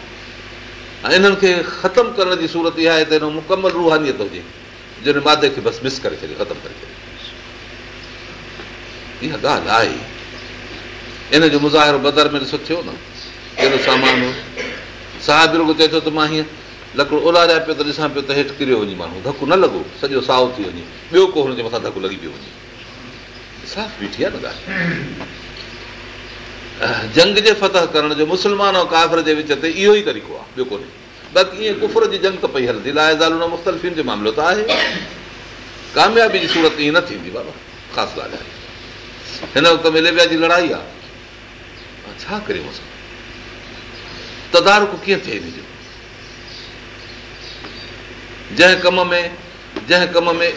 ऐं इन्हनि खे ख़तमु करण जी सूरत इहा आहे त हिन मुकमल रूहानीअ हुजे जिन मादे खे बसि मिस करे छॾे ख़तमु करे छॾे इहा ॻाल्हि आहे इन जो मुज़ाहिरो बदर में ॾिसो थियो न कहिड़ो सामान साहिब रुगो चए थो त मां हीअं लकिड़ो ओलारिया पियो त ॾिसां पियो त हेठि किरियो वञे माण्हू धकु न लॻो सॼो साओ थी वञे ॿियो को हुनजे मथां धकु लॻी पियो वञे बीठी आहे न ॻाल्हि जंग जे फतह करण जो मुस्लमान ऐं कावर जे विच ते इहो ई तरीक़ो आहे ॿियो कोन्हे बाक़ी ईअं कुफर जी जंग त पई हलंदी लाइज़ाल जो मामिलो त आहे कामयाबी जी सूरत ईअं न थींदी बाबा ख़ासि ॻाल्हि आहे हिन वक़्तु में लेबिया जी लड़ाई आहे छा करियूं असां कम में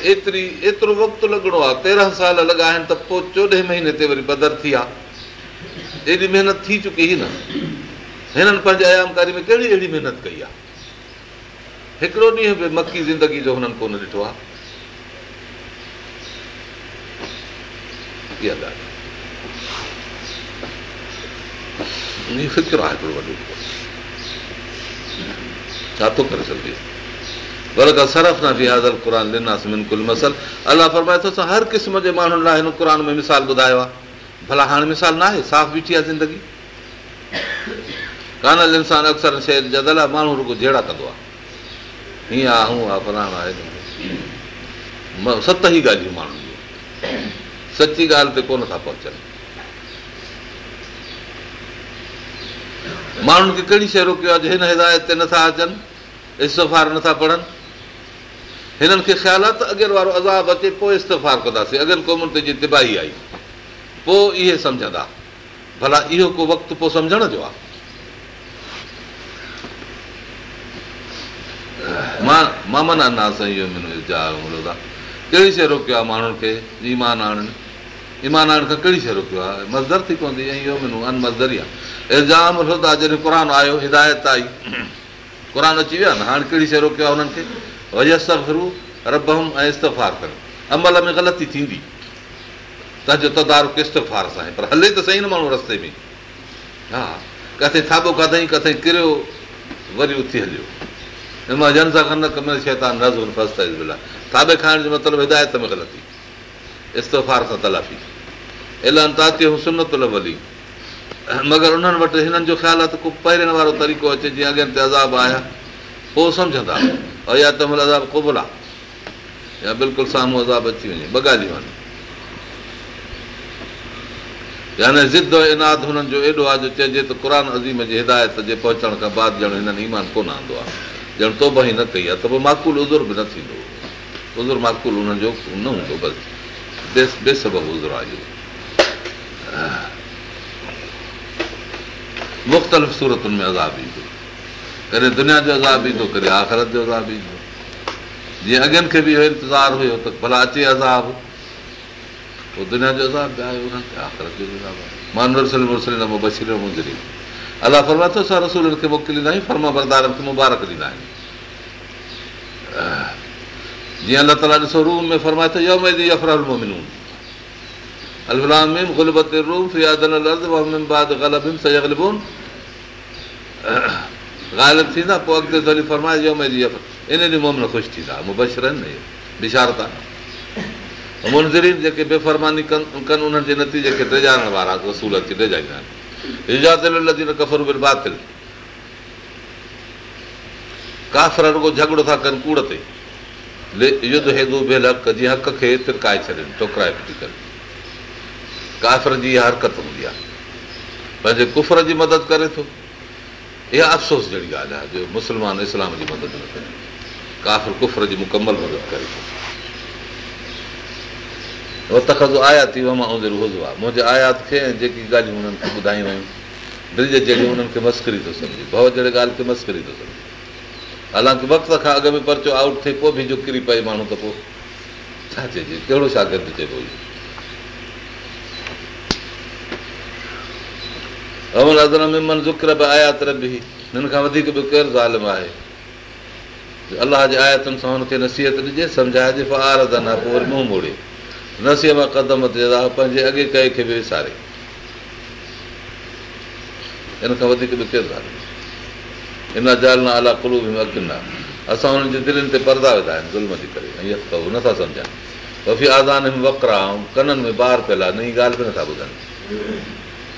तेरहं साल लॻा आहिनि त पोइ चोॾहें महीने ते वरी बदर थी आहे एॾी महिनत थी चुकी न हिननि पंहिंजे आयामकारी में कहिड़ी अहिड़ी महिनत कई आहे हिकिड़ो ॾींहुं बि मकी ज़िंदगी जो ॾिठो आहे करे सघिजे बल्कि सरफ़ न बि हाज़र कुल मसल अलाह फरमाए थो असां हर क़िस्म जे माण्हुनि लाइ हिन क़ुर में मिसाल ॿुधायो आहे भला हाणे मिसाल न आहे साफ़ बीठी आहे ज़िंदगी कानल इंसानु अक्सर शइ जदल आहे माण्हू रुगो जहिड़ा कंदो आहे हीअं आहे हू आहे फलाणो आहे सत ई ॻाल्हियूं माण्हुनि जूं सची ॻाल्हि ते कोन था पहुचनि माण्हुनि खे कहिड़ी शइ रोकियो आहे जे हिन हिदायत ते नथा अचनि इस्तफार नथा पढ़नि हिननि खे ख़्यालु आहे त अॻियां वारो अज़ाब अचे पोइ इस्तफार कंदासीं अगरि क़ौमुनि ते जी तिबाही आई पोइ इहे सम्झंदा भला इहो को वक़्तु पोइ सम्झण जो आहे मां मां मना अना साईं इहो मिनू इल्ज़ामुदा कहिड़ी शइ रोकियो आहे माण्हुनि खे ईमान आणणु ईमान आणण खां कहिड़ी शइ रोकियो आहे मज़दर थी पवंदी ऐं इहो अन अनमज़दरी आहे इल्ज़ाम जॾहिं क़ुर आयो हिदायत आई क़ुर अची विया न हाणे कहिड़ी शइ रोकियो आहे हुननि खे रब हम ऐं इस्तफार कनि अमल में ग़लती थींदी तंहिंजो तदारो क़फ़ा सां आहे पर हले त सही न माण्हू रस्ते में हा किथे थाॿो खाधई किथे किरियो वरी उथी हलियो हिन मां जन सां नज़ा थाॿे खाइण जो मतिलबु हिदायत में ग़लती इस्तफार सां तलाफ़ी इलान ताती हुसनत भली मगर उन्हनि वटि हिननि जो ख़्यालु आहे त को पहिरियों वारो तरीक़ो अचे जीअं अॻियां ते अज़ाब आया पोइ सम्झंदा या या अज़ाब आहे बिल्कुलु साम्हूं अज़ाब अची वञे वञे यानी ज़िद इनाद हुननि जो एॾो आहे जो चइजे त क़ुर अज़ीम जे हिदायत जे पहुचण खां बाद ॼण हिननि ईमान कोन आंदो आहे ॼण तोबा ई न कई आहे त पोइ माकूल उज़ुर बि न थींदो उज़ुर माकूल हुननि जो न हूंदो बसि उज़ुर आहे इहो मुख़्तलिफ़ सूरतुनि में अज़ाबु ईंदो कॾहिं दुनिया जो अज़ाब ईंदो कॾहिं आख़िरत जो अज़ाबु ईंदो जीअं अॻियनि खे बि इहो इंतज़ारु हुयो त भला अचे असाबु पोइ दुनिया जो आहे अलाह फरमाए थो छा रसूलनि खे मोकिलींदा आहियूं फर्मा बरदारनि खे मुबारक ॾींदा आहियूं जीअं अलाह ताला ॾिसो रूम में फरमाए थो इहो मिनूम الفلامين غلبت الروم في ادن الارض وهم من بعد غلبهم سيغلبون غالب سينا پوکتے تھلی فرمایا جو میں دیا پر انہیں نے مومن خوش تھی دا مبشرن نہیں بشارتا منظرین جے کہ بے فرمانی کن انہوں نے نتیجے کے تے جانا بارا رسولت کی دے جائے گا اجازت اللہ دین کفر بالباطل کافر رو تھا کن بے لگ حق काफ़िर जी इहा हरकत हूंदी आहे पंहिंजे कुफर जी मदद करे थो इहा अफ़सोस जहिड़ी ॻाल्हि आहे जो मुस्लमान इस्लाम जी मदद न कनि काफ़िर कुफर जी मुकमल मदद करे थो आयात थी वाजिबो आहे मुंहिंजे आयात खे ऐं जेकी ॻाल्हियूं हुननि खे ॿुधायूं ब्रिज जहिड़ी हुननि खे मस्करी थो सम्झे भव जहिड़ी ॻाल्हि खे मस्करी थो सम्झे हालांकि वक़्त खां अॻ में परचो आउट थिए पोइ बि जो किरी पए माण्हू त पोइ छा चइजे कहिड़ो शागिर्दु चइबो इहो अमल बि केरु ज़ाल अलाह जे आयातुनि सां नसीहत ॾिजे सम्झाए मोड़े नसीह मां कदम पंहिंजे अॻे कंहिं खे बि विसारे हिन खां जालना अला कलूब में असां हुननि जे दिलनि ते परदा विधा आहिनि ज़ुल्म जे करे नथा सम्झनि आज़ान वकरा ऐं कननि में ॿार पियल आहे नई ॻाल्हि बि नथा ॿुधनि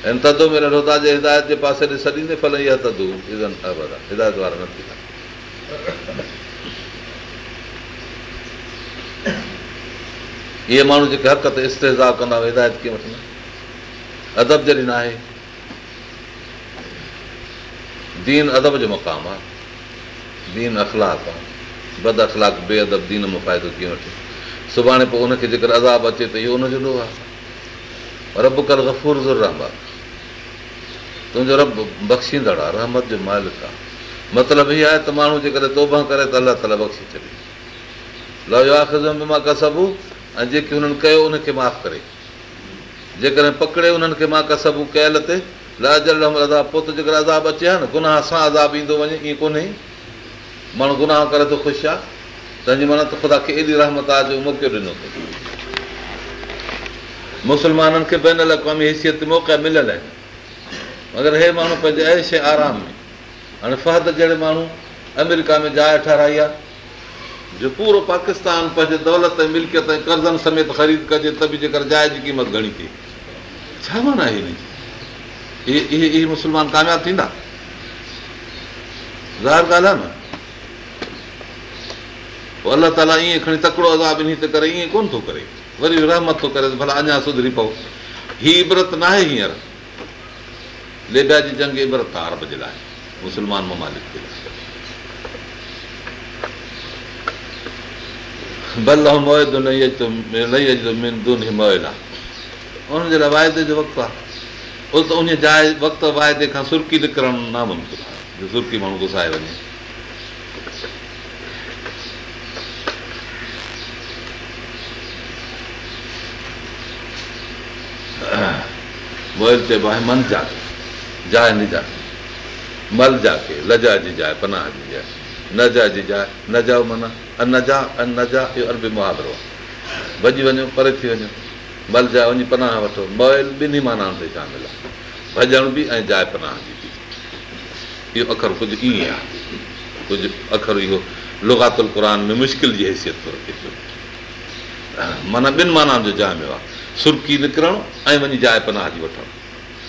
हिन थधो में रहो था हिदायत जे पासे ॾिस ॾींदे फल इहा हिदायत वारा न थींदा इहे माण्हू जेके हक़ ते इस्तेज़ा कंदा हुआ हिदायत कीअं वठंदा अदब जॾहिं न आहे दीन अदब जो मक़ाम आहे दीन अखलाक आहे बद अखलाक बे अदब दीन मां फ़ाइदो कीअं वठे सुभाणे पोइ हुनखे जेकर अदाब अचे त इहो हुनजो ॾोह आहे रब कर गफ़ूर आहे तुंहिंजो रब बख़्शींदड़ आहे रहमत जो मालिक आहे मतिलबु इहा आहे त माण्हू जेकॾहिं तोबा करे त अलाह ताला बख़्शी छॾे लव लख मां कसबु ऐं जेके हुननि कयो उनखे माफ़ु करे जेकॾहिं पकिड़े उन्हनि खे मां कसबु कयल ते ल अज पोइ त जेकर अदाब अचे हा न गुनाह सां अदाब ईंदो वञे ईअं कोन्हे माण्हू गुनाह करे थो ख़ुशि आहे तंहिंजी माना त ख़ुदा खे एॾी रहमत आहे जो मौको ॾिनो अथई मुस्लमाननि खे बैन अलॻि क़ौमी हैसियत मौक़ा मिलियल आहिनि मगर हे माण्हू पंहिंजे ऐश ऐं आराम में हाणे फहद जहिड़े माण्हू अमेरिका में जाइ ठाराई आहे जो पूरो पाकिस्तान पंहिंजे दौलत ऐं मिल्कियत ऐं कर्ज़नि समेत ख़रीद कजे त बि जेकर जाइ जी क़ीमत घणी थी छा माना इहे इहे मुस्लमान कामयाबु थींदा ज़ाहिर ॻाल्हि आहे न पोइ अलाह ताला ईअं खणी तकिड़ो अदा करे ईअं कोन थो करे वरी रहमत थो करे भला अञा सुधरी पओ हीअ इबरत न आहे हींअर लेबिया जी जंगत आहे मुस्लमान जे लाइकी निकिरणु नामुमकिन आहे सुर्की माण्हू घुसाए वञे जाइ न जाइ मल जा के लजा जी जाइ पनाह जी जाइ न जाए जी जाइ नओ माना अ न जा अ जा इहो अरबी मुहावरो आहे भॼी वञो परे थी वञो मल जाए वञी पनाह वठो मोइल ॿिन्ही माननि ते शामिल आहे भॼण बि ऐं ज़ाइ पनाह जी बि इहो अख़रु कुझु ईअं आहे कुझु अख़र इहो लुगातुल क़ुरान में मुश्किल जी हैसियत थो रखे पियो माना ॿिनि माननि जो जामियो आहे सुरकी निकिरणु ऐं वञी जाइ पनाह जी वठणु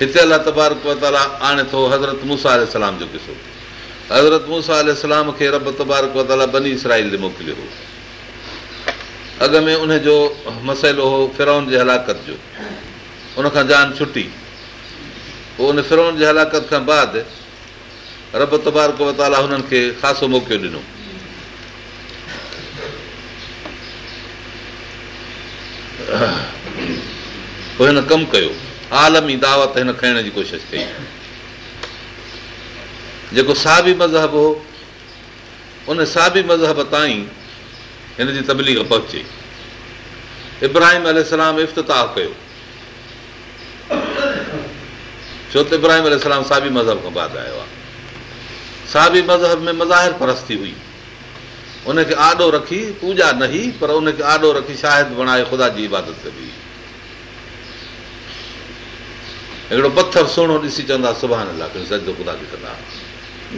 हिते अलाह तबारक वताला आणे थो हज़रत मूसा मुसालाम जो किसो हज़रत मूसा खे रब तबारक वताला बनी इसराइल ते मोकिलियो हो अॻ में उनजो मसइलो हो फिरोन जे हलाकत जो उनखां जान छुटी पोइ उन फिरोन जे हलाकत खां बाद रब तबारक वताला हुननि खे ख़ासो मौको ॾिनो पोइ हिन कमु कयो आलमी दावत हिन खणण जी कोशिशि कई जेको साबी मज़हब हो उन साबी मज़हब ताईं हिन जी तबलीग पहुचे इब्राहिम अल इफ़्ताह कयो छो त इब्राहिम अल साबी मज़हब खां बाद आयो आहे साबी मज़हब में मज़ाहिर परस्ती हुई उनखे आॾो रखी पूॼा न ही पर उनखे आॾो रखी शाहिद बणाए ख़ुदा जी इबादत इबादती हिकिड़ो पथर सुहिणो ॾिसी चवंदा सुभाणे अला सजो कंदा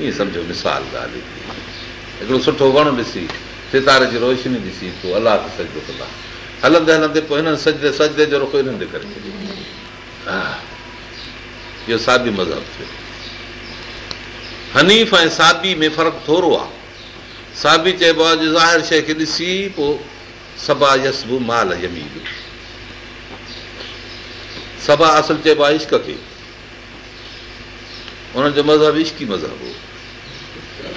ईअं सम्झो मिसाल ॻाल्हि हिकिड़ो सुठो वणु ॾिसी सितारे जी रोशनी ॾिसी अलाह खे सजो कंदा हलंदे हलंदे पोइ हिननि सजे सजदे जो रुख हिननि ते करे छॾियो इहो साबी मज़हब थियो हनीफ़ ऐं साबी में फ़र्क़ु थोरो आहे साबी चइबो आहे ज़ाहिर शइ खे ॾिसी पोइ सबा यस माल यमी सभा असल चइबो आहे इश्क खे हुननि जो मज़हब इश्की मज़हब हो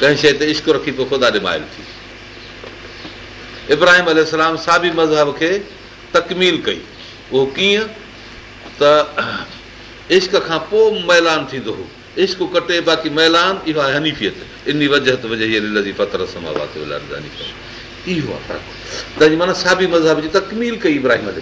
कंहिं शइ ते इश्क रखी पोइ ख़ुदा ॾे माइल थी इब्राहिम अल साबी मज़हब खे तकमील कई उहो कीअं त इश्क खां पोइ मैलान थींदो हो इश्क कटे बाक़ी मैलान इहो आहे हनीफियत साबी मज़हब जी तकमील कई इब्राहिम अल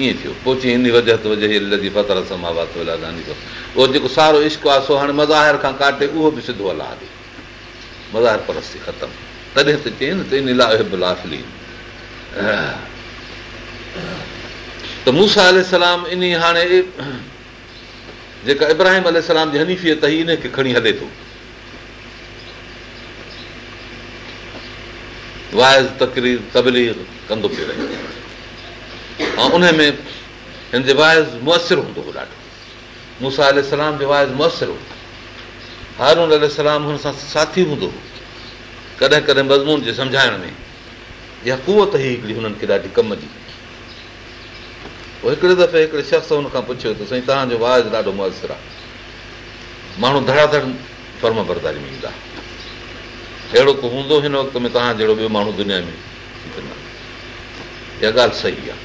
ईअं थियो पोइ चई वजह उहो जेको सारो इश्क आहे सो हाणे मज़ाहिर खां काटे उहो बि सिधो ख़तमु तॾहिं त हाणे जेका इब्राहिम जी हनीफी त खणी हले थो वाइज़ तकरीर तबलीर कंदो पियो रहे ऐं उन में हिन जे वाइज़ मुयसरु हूंदो हो ॾाढो मूंसा सलाम जो वाइज़ मुयसरु हूंदो हारून हुन सां साथी हूंदो हो कॾहिं कॾहिं मज़मून जे सम्झाइण में इहा कुवत ई हिकिड़ी हुननि खे ॾाढी कम जी पोइ हिकिड़े दफ़े हिकिड़े शख़्स हुन खां पुछियो त साईं तव्हांजो वाइज़ ॾाढो मुयसरु आहे माण्हू धड़ाधड़ फर्म बरदारी में ईंदा अहिड़ो को हूंदो हिन वक़्त में तव्हां जहिड़ो ॿियो माण्हू दुनिया में इहा ॻाल्हि सही आहे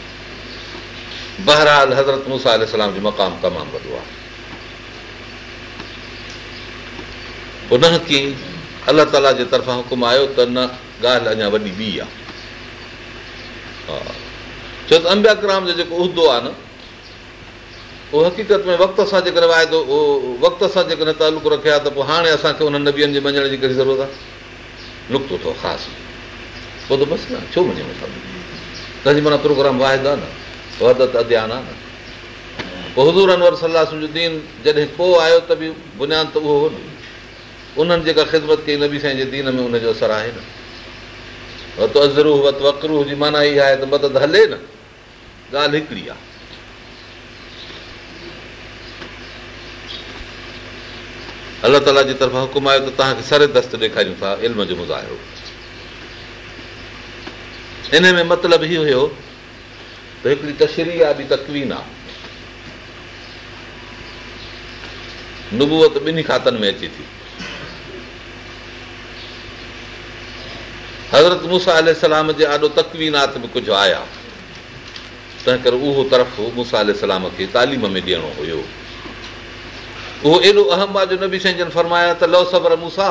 बहरहाल हज़रत मूसा अलाम जो मक़ाम तमामु वॾो आहे पोइ न अलाह ताला जे तरफ़ां हुकुम आयो त न ॻाल्हि अञा वॾी ॿी आहे छो त अंबिया क्राम जो जेको उहिदो आहे न उहो हक़ीक़त में वक़्त सां जेकॾहिं वाइदो उहो वक़्त सां जेकॾहिं तालुक रखे आहे त पोइ हाणे असांखे उन नबियनि जे मञण जी कहिड़ी ज़रूरत आहे नुक़्तो अथव ख़ासि पोइ त बसि न छो वञे तव्हांजी माना प्रोग्राम वाइदो आहे न वहदत अध्यान आहे न सलाह जो दीन जॾहिं पोइ आयो त बि बुनियादु त उहो हो न उन्हनि जेका ख़िदमत कई नबी साईं जे दीन में उनजो असरु आहे न वत अज़रू वत वकरू जी माना इहा आहे त मदद हले न ॻाल्हि हिकिड़ी आहे अलाह ताला जी तरफ़ां हुकुम आयो त तव्हांखे सर दस्त ॾेखारियूं था इल्म जो मुज़ाहिरो इन में मतिलबु इहो हुयो त हिकिड़ी तशरी आहे बि तकवीन आहे नुबूअत ॿिन्ही खातनि में अचे थी हज़रत मूसा मुसा जे आॾो तकवीनात बि कुझु आया तंहिं करे उहो तरफ़ मूसा मुसा खे तालीम में ॾियणो हुयो उहो एॾो अहम आहे जो नबी साईं जन फरमाया त लव सबर मूसा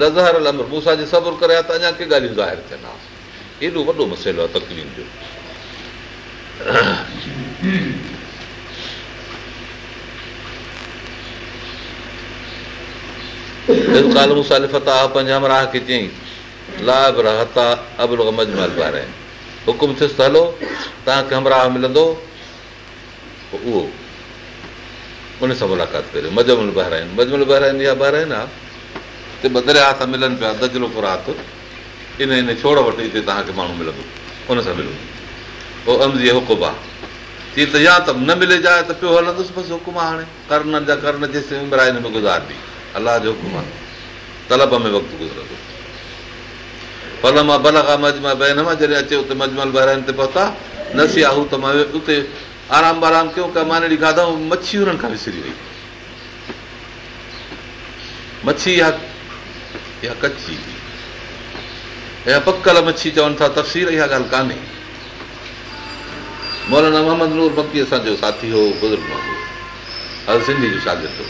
लज़हर लमर मूसा जे सबुर करिया त अञा के ॻाल्हियूं ज़ाहिर थियनि हा एॾो वॾो मसइलो आहे तकवीन जो चई लाभ रहत हुलाक़ात करे मजमल बहिराइनि मजमल बहिराइनििया मिलनि पिया दुरात इन इन छोड़ वटि तव्हांखे माण्हू मिलंदो हुन सां मिलंदो हुकुम आहे त न मिले जाए त पियो हलंदुसि बसि हुकुम आहे पहुता ते पहुता नसी आहे त मां उते आराम आराम कयो मच्छी हुननि खां विसरी वई मच्छी पकल मच्छी चवनि था तफ़सीर इहा ॻाल्हि कान्हे मौलाना मोहम्मद नूर मकी असांजो साथी हो बुज़ुर्ग हर सिंधी जो शागिर्द हो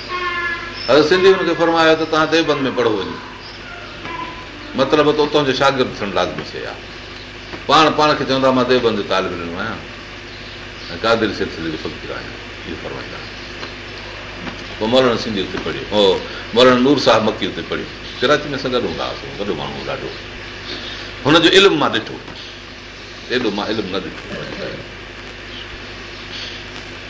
हर सिंधी हुनखे फरमायो त तव्हां देवबंद में पढ़ो वञो मतिलबु त उतां जो शागिर्द थियणु लाज़मी शइ आहे पाण पाण खे चवंदा मां देवबंद जो तालिम ॾिनो आहियां ऐं कादिर सिलसिले जो कादिल आहियां इहो फरमाईंदा पोइ मोलन सिंधी उते पढ़ियो हो मोलन नूर साहिब मकी उते पढ़ियो कराची में सां गॾु हूंदा हुआसीं वॾो माण्हू ॾाढो हुनजो इल्मु मां ॾिठो एॾो मां इल्मु न ॾिठो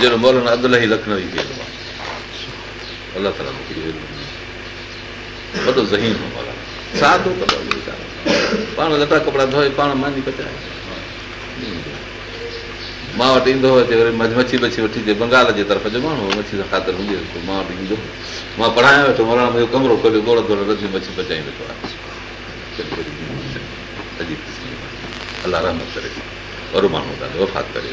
जहिड़ो मोल अदल ई लखनऊ वॾो ज़हीन पाण लटा कपिड़ा धोए पाण पाणी मां वटि ईंदो हुओ मच्छी वठी अचे बंगाल जे तरफ़ जो माण्हू मछी सां ख़ातिर हूंदी हुई मां वटि ईंदो हुओ मां पढ़ायां वेठो मुंहिंजो कमिरो खोलियो गोड़ घोड़े रध मछी पचाई वेठो आहे अलाह रहमत करे वॾो माण्हू तव्हांजो वफ़ात करे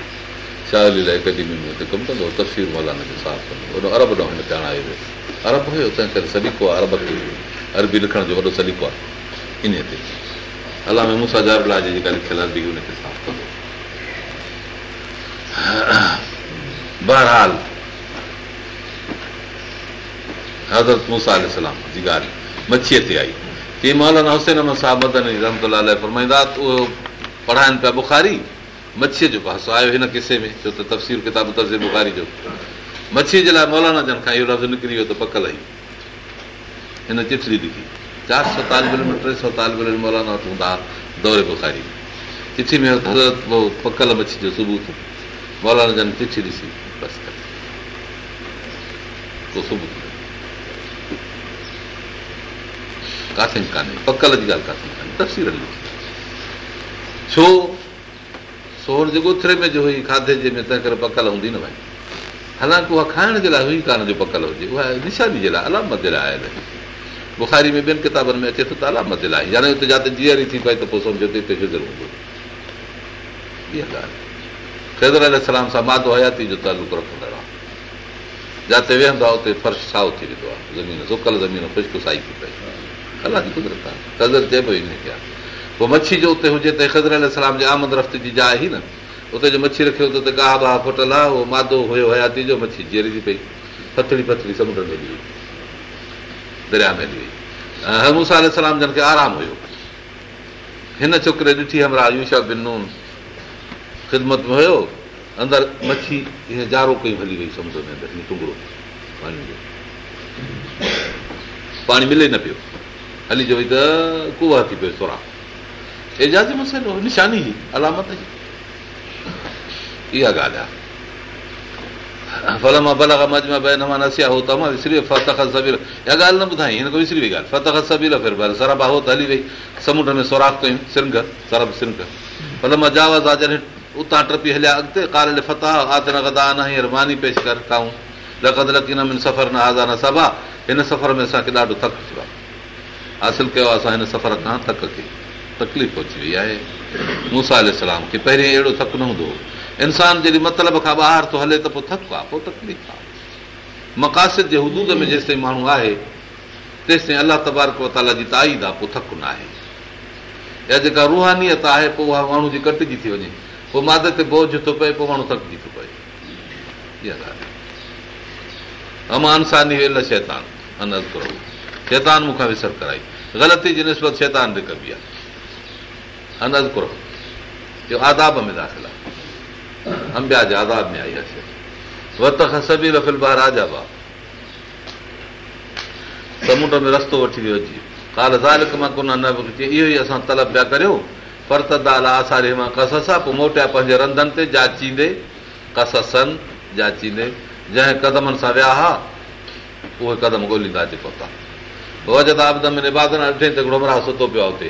अकेडमी में तफ़सीर मौलाना खे साफ़ु कंदो वॾो अरब ॾांहुं हिन ते आयो अरब हुयो सलीक़ो आहे अरब अरबी लिखण जो वॾो सलीक़ो आहे इन ते अलामी बहरालरत मूंसा जी ॻाल्हि मच्छीअ ते आई की मौलाना हुसैन साब पढ़ाइनि पिया बुखारी मच्छीअ जो आहे आयो हिन किसे में छो त तफ़सील किताब तर्ज़ बुखारी जो मच्छीअ जे लाइ मौलाना जन खां इहो लफ़्ज़ निकिरी वियो त पकल ई हिन चिठड़ी लिखी चारि सौ टे सौ मौलाना वटि हूंदा दौरे बुखारी चिठी में हज़रत पकल मच्छी जो सुबुह मौलाना जन चिठी ॾिसी किथे कान्हे पकल जी ॻाल्हि किथे छो सोर सोहर जेकोरे में जो हुई खाधे जे में तंहिं करे पकल हूंदी न भई हालांकि उहा खाइण जे लाइ हुई कान जो पकल हुजे उहा निशानी जे लाइ अलाम मज़े लाइ आयल बुखारी में ॿियनि किताबनि में अचे थो त अलाम मज़े लाइ यानी हुते जिते जीअरी थी पए त पोइ सम्झो त हिते फिज़र हूंदो इहा ॻाल्हि फिज़र सलाम सां मादो हयाती जो तालुक रखंदड़ आहे जिते वेहंदो आहे उते फ़र्श साओ थी वेंदो आहे ज़मीन सुकल ज़मीन ख़ुश्क साई थी पई अलाजी कज़र ई न कया पोइ मच्छी जो उते हुजे त ख़ज़र अलाम जे आमद रफ़्त जी जाइ जई न उते जो मच्छी रखियो त गाह बाह फुटल आहे उहो मादो हुयो हयाती जो मच्छी जीअरी थी पई फथड़ी फथड़ी समुंड में हली वई दरिया में हली वई ऐं हरमूसा सलाम जन खे आराम हुयो हिन छोकिरे ॾिठी हमरा यूशा बिन नून ख़िदमत में हुयो अंदरि मच्छी जारो कई हली वई समुंड में अंदरि टुंगड़ो पाणी जो पाणी मिले न पियो हली जो वई त कूहा थी पियो सोरा अलामत इहा ॻाल्हि आहे नसिया हो तव्हां विसरी फतख सबीर इहा ॻाल्हि न ॿुधाई हिन खां विसरी वई फतखत सबीर सरब आहे उहो त हली वई समुंड में सोराख कयूं सिंघ सरब सिंगल मां जा उतां टपी हलिया अॻिते मानी पेश कराऊं सफ़र न आज़ा न सबा हिन सफ़र में असांखे ॾाढो थक थियो आहे हासिलु कयो आहे असां हिन सफ़र खां थक थी तकलीफ़ अची वई आहे मुसाल खे पहिरियों अहिड़ो थक न हूंदो हो इंसान जॾहिं मतिलब खां ॿाहिरि थो हले त पोइ थक आहे पोइ तकलीफ़ आहे मक़ासिद जे हुदूद में जेसिताईं माण्हू आहे तेसिताईं अलाह तबारक तबारकाला जी ताईद आहे पोइ थक न आहे या जेका रूहानीत आहे पोइ उहा माण्हू जी कटिजी थी वञे पोइ माद ते बोझ थो पए पोइ माण्हू थकिजी थो पए अमान मूंखां विसर कराई ग़लती जी निस्बत शैतान ते कबी आहे इहो आदाब में दाख़िल आहे अंबिया जे आदाब में आई आहे वत खां असां राजा समुंड में रस्तो वठी वियो अची काल ज़ाल मां कोन न बि इहो ई असां तलब पिया करियो त दाल आसारे मां कसस आहे पोइ मोटिया पंहिंजे रंधनि ते जाचींदे कससनि जाचींदे जंहिं कदमनि सां विया हुआ उहे कदम ॻोल्हींदा अचे पहुता में निभा त घुमराह सुतो पियो आहे हुते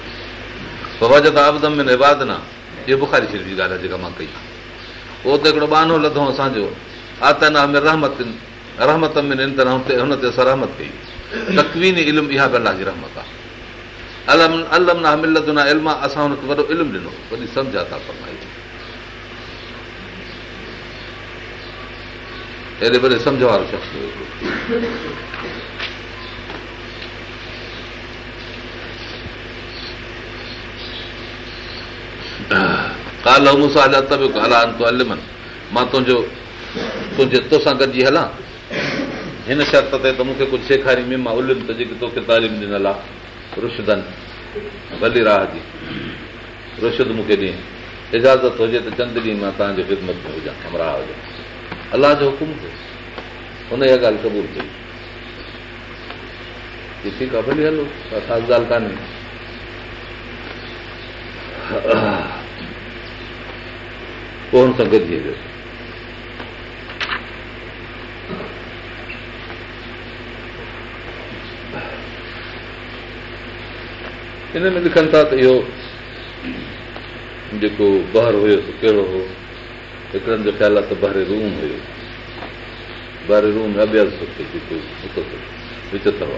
बाबा जॾहिं बुखारी शरीफ़ जी ॻाल्हि आहे जेका मां कई उहो त हिकिड़ो बानो लधो असांजो आतनत रहमत कई तकवीनी इल्म इहा कला जी रहमत आहे अलम अल असां हुनखे वॾो इल्म ॾिनो वॾी सम्झा हेॾे वॾे सम्झ वारो शख़्स काल मूंसां हलिया त बि को अलाह अल मां तुंहिंजो तुंहिंजे तोसां गॾिजी हलां हिन शर्त ते त मूंखे कुझु सेखारींदी मां उलम त जेके तोखे तालीम ॾिनल आहे रुशदन भली राह जी रुशद मूंखे ॾियां इजाज़त हुजे त चंद ॾींहं मां तव्हांजे ख़िदमत में हुजां हमराह हुजां अलाह जो हुकुम थियो हुन इहा ॻाल्हि क़बूल कई ठीकु आहे भली हलो ख़ासि ॻाल्हि कान्हे कोन सां वियो जो में लिखनि था त इहो जेको बहर हुयो कहिड़ो हो हिकिड़नि जो ख़्यालु आहे त बहरे रूम हुयो ॿारे रूम अभ्यास जेको विच अथव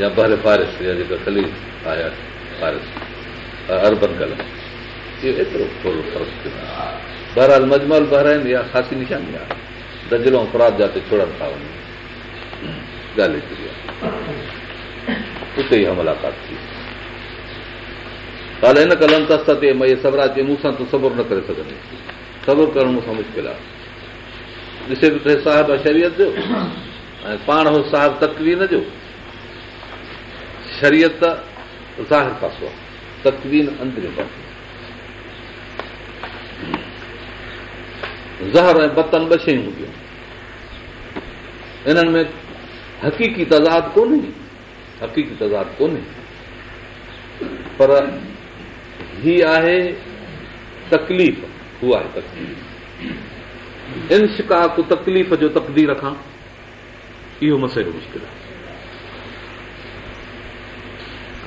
या बहरे फारस्ट या जेका ख़ली आया फारस्ट अर्बन कलम इहो एतिरो थोरो बहरहाल मजमल बहराइन आहिनि इहा ख़ासी निशानी आहे दजलो अपराध जा छोड़नि था वञनि कले सबराज चए मूंसां तूं सबुर न करे सघंदे ख़बर करणु मूंसां मुश्किल आहे ॾिसे त साहिब शरीयत जो ऐं पाण हो साहिबु तकवीन जो शरीयत ज़ाहिर पासो आहे तकदीन अंत जो ज़हर ऐं बतन ॿ शयूं हूंदियूं इन्हनि में हक़ीक़ी तज़ाद कोन्हे हक़ीक़ी तज़ाद कोन्हे पर ही आहे तकलीफ़ हू आहे तकदी इनशिकाक तकलीफ़ जो तकदीर खां इहो मसइलो मुश्किल आहे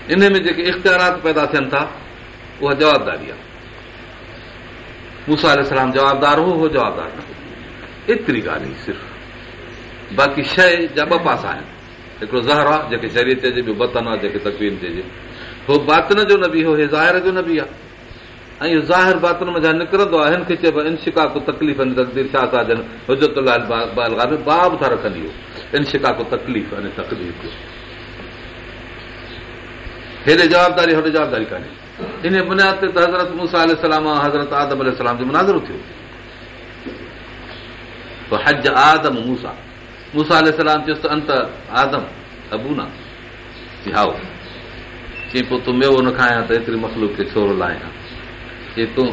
इन में जेके इख़्तियारात पैदा थियनि था उहा जवाबदारी आहे मूंसा सलाम जवाबदार हो उहो जवाबदार न हो एतिरी ॻाल्हि صرف सिर्फ़ बाक़ी शइ जा ॿ पासा आहिनि हिकिड़ो ज़हर आहे जेके शरीर चइजे बतन आहे जेके तकदीर चइजे हो बातिन जो न बि हो हे ज़ाहिर जो न बि आहे ऐं इहो ज़ाहिर बातिन में निकिरंदो आहे हिन खे चइबो आहे इन शिका को छा था ॾियनि हुजो बाब था रखंदी इनशिका तकलीफ़ अने हेॾे जवाबदारी होॾे जवाबदारी कान्हे इन बुनियाद ते त हज़रत पोइ तूं मेवो न खायां त एतिरी मखलूक लाहियां चई पोइ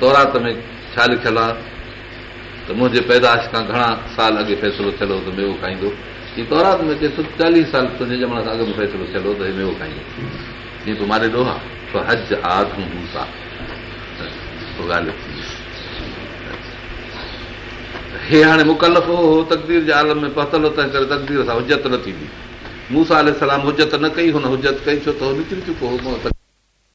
तौरात में छा लिखियलु आहे त मुंहिंजे पैदाश खां घणा साल अॻे फ़ैसिलो थियल हो त मेवो खाईंदो थो चालीह साल तुंहिंजे ज़माने सां हे हाणे हो तकदीर जे आलम में पसलो तंहिं करे तकदीर सां हुजत न थींदी मूंसां हले सलाम हुजत न कई हुन हुजत कई छो त उहो निकिरी चुको हो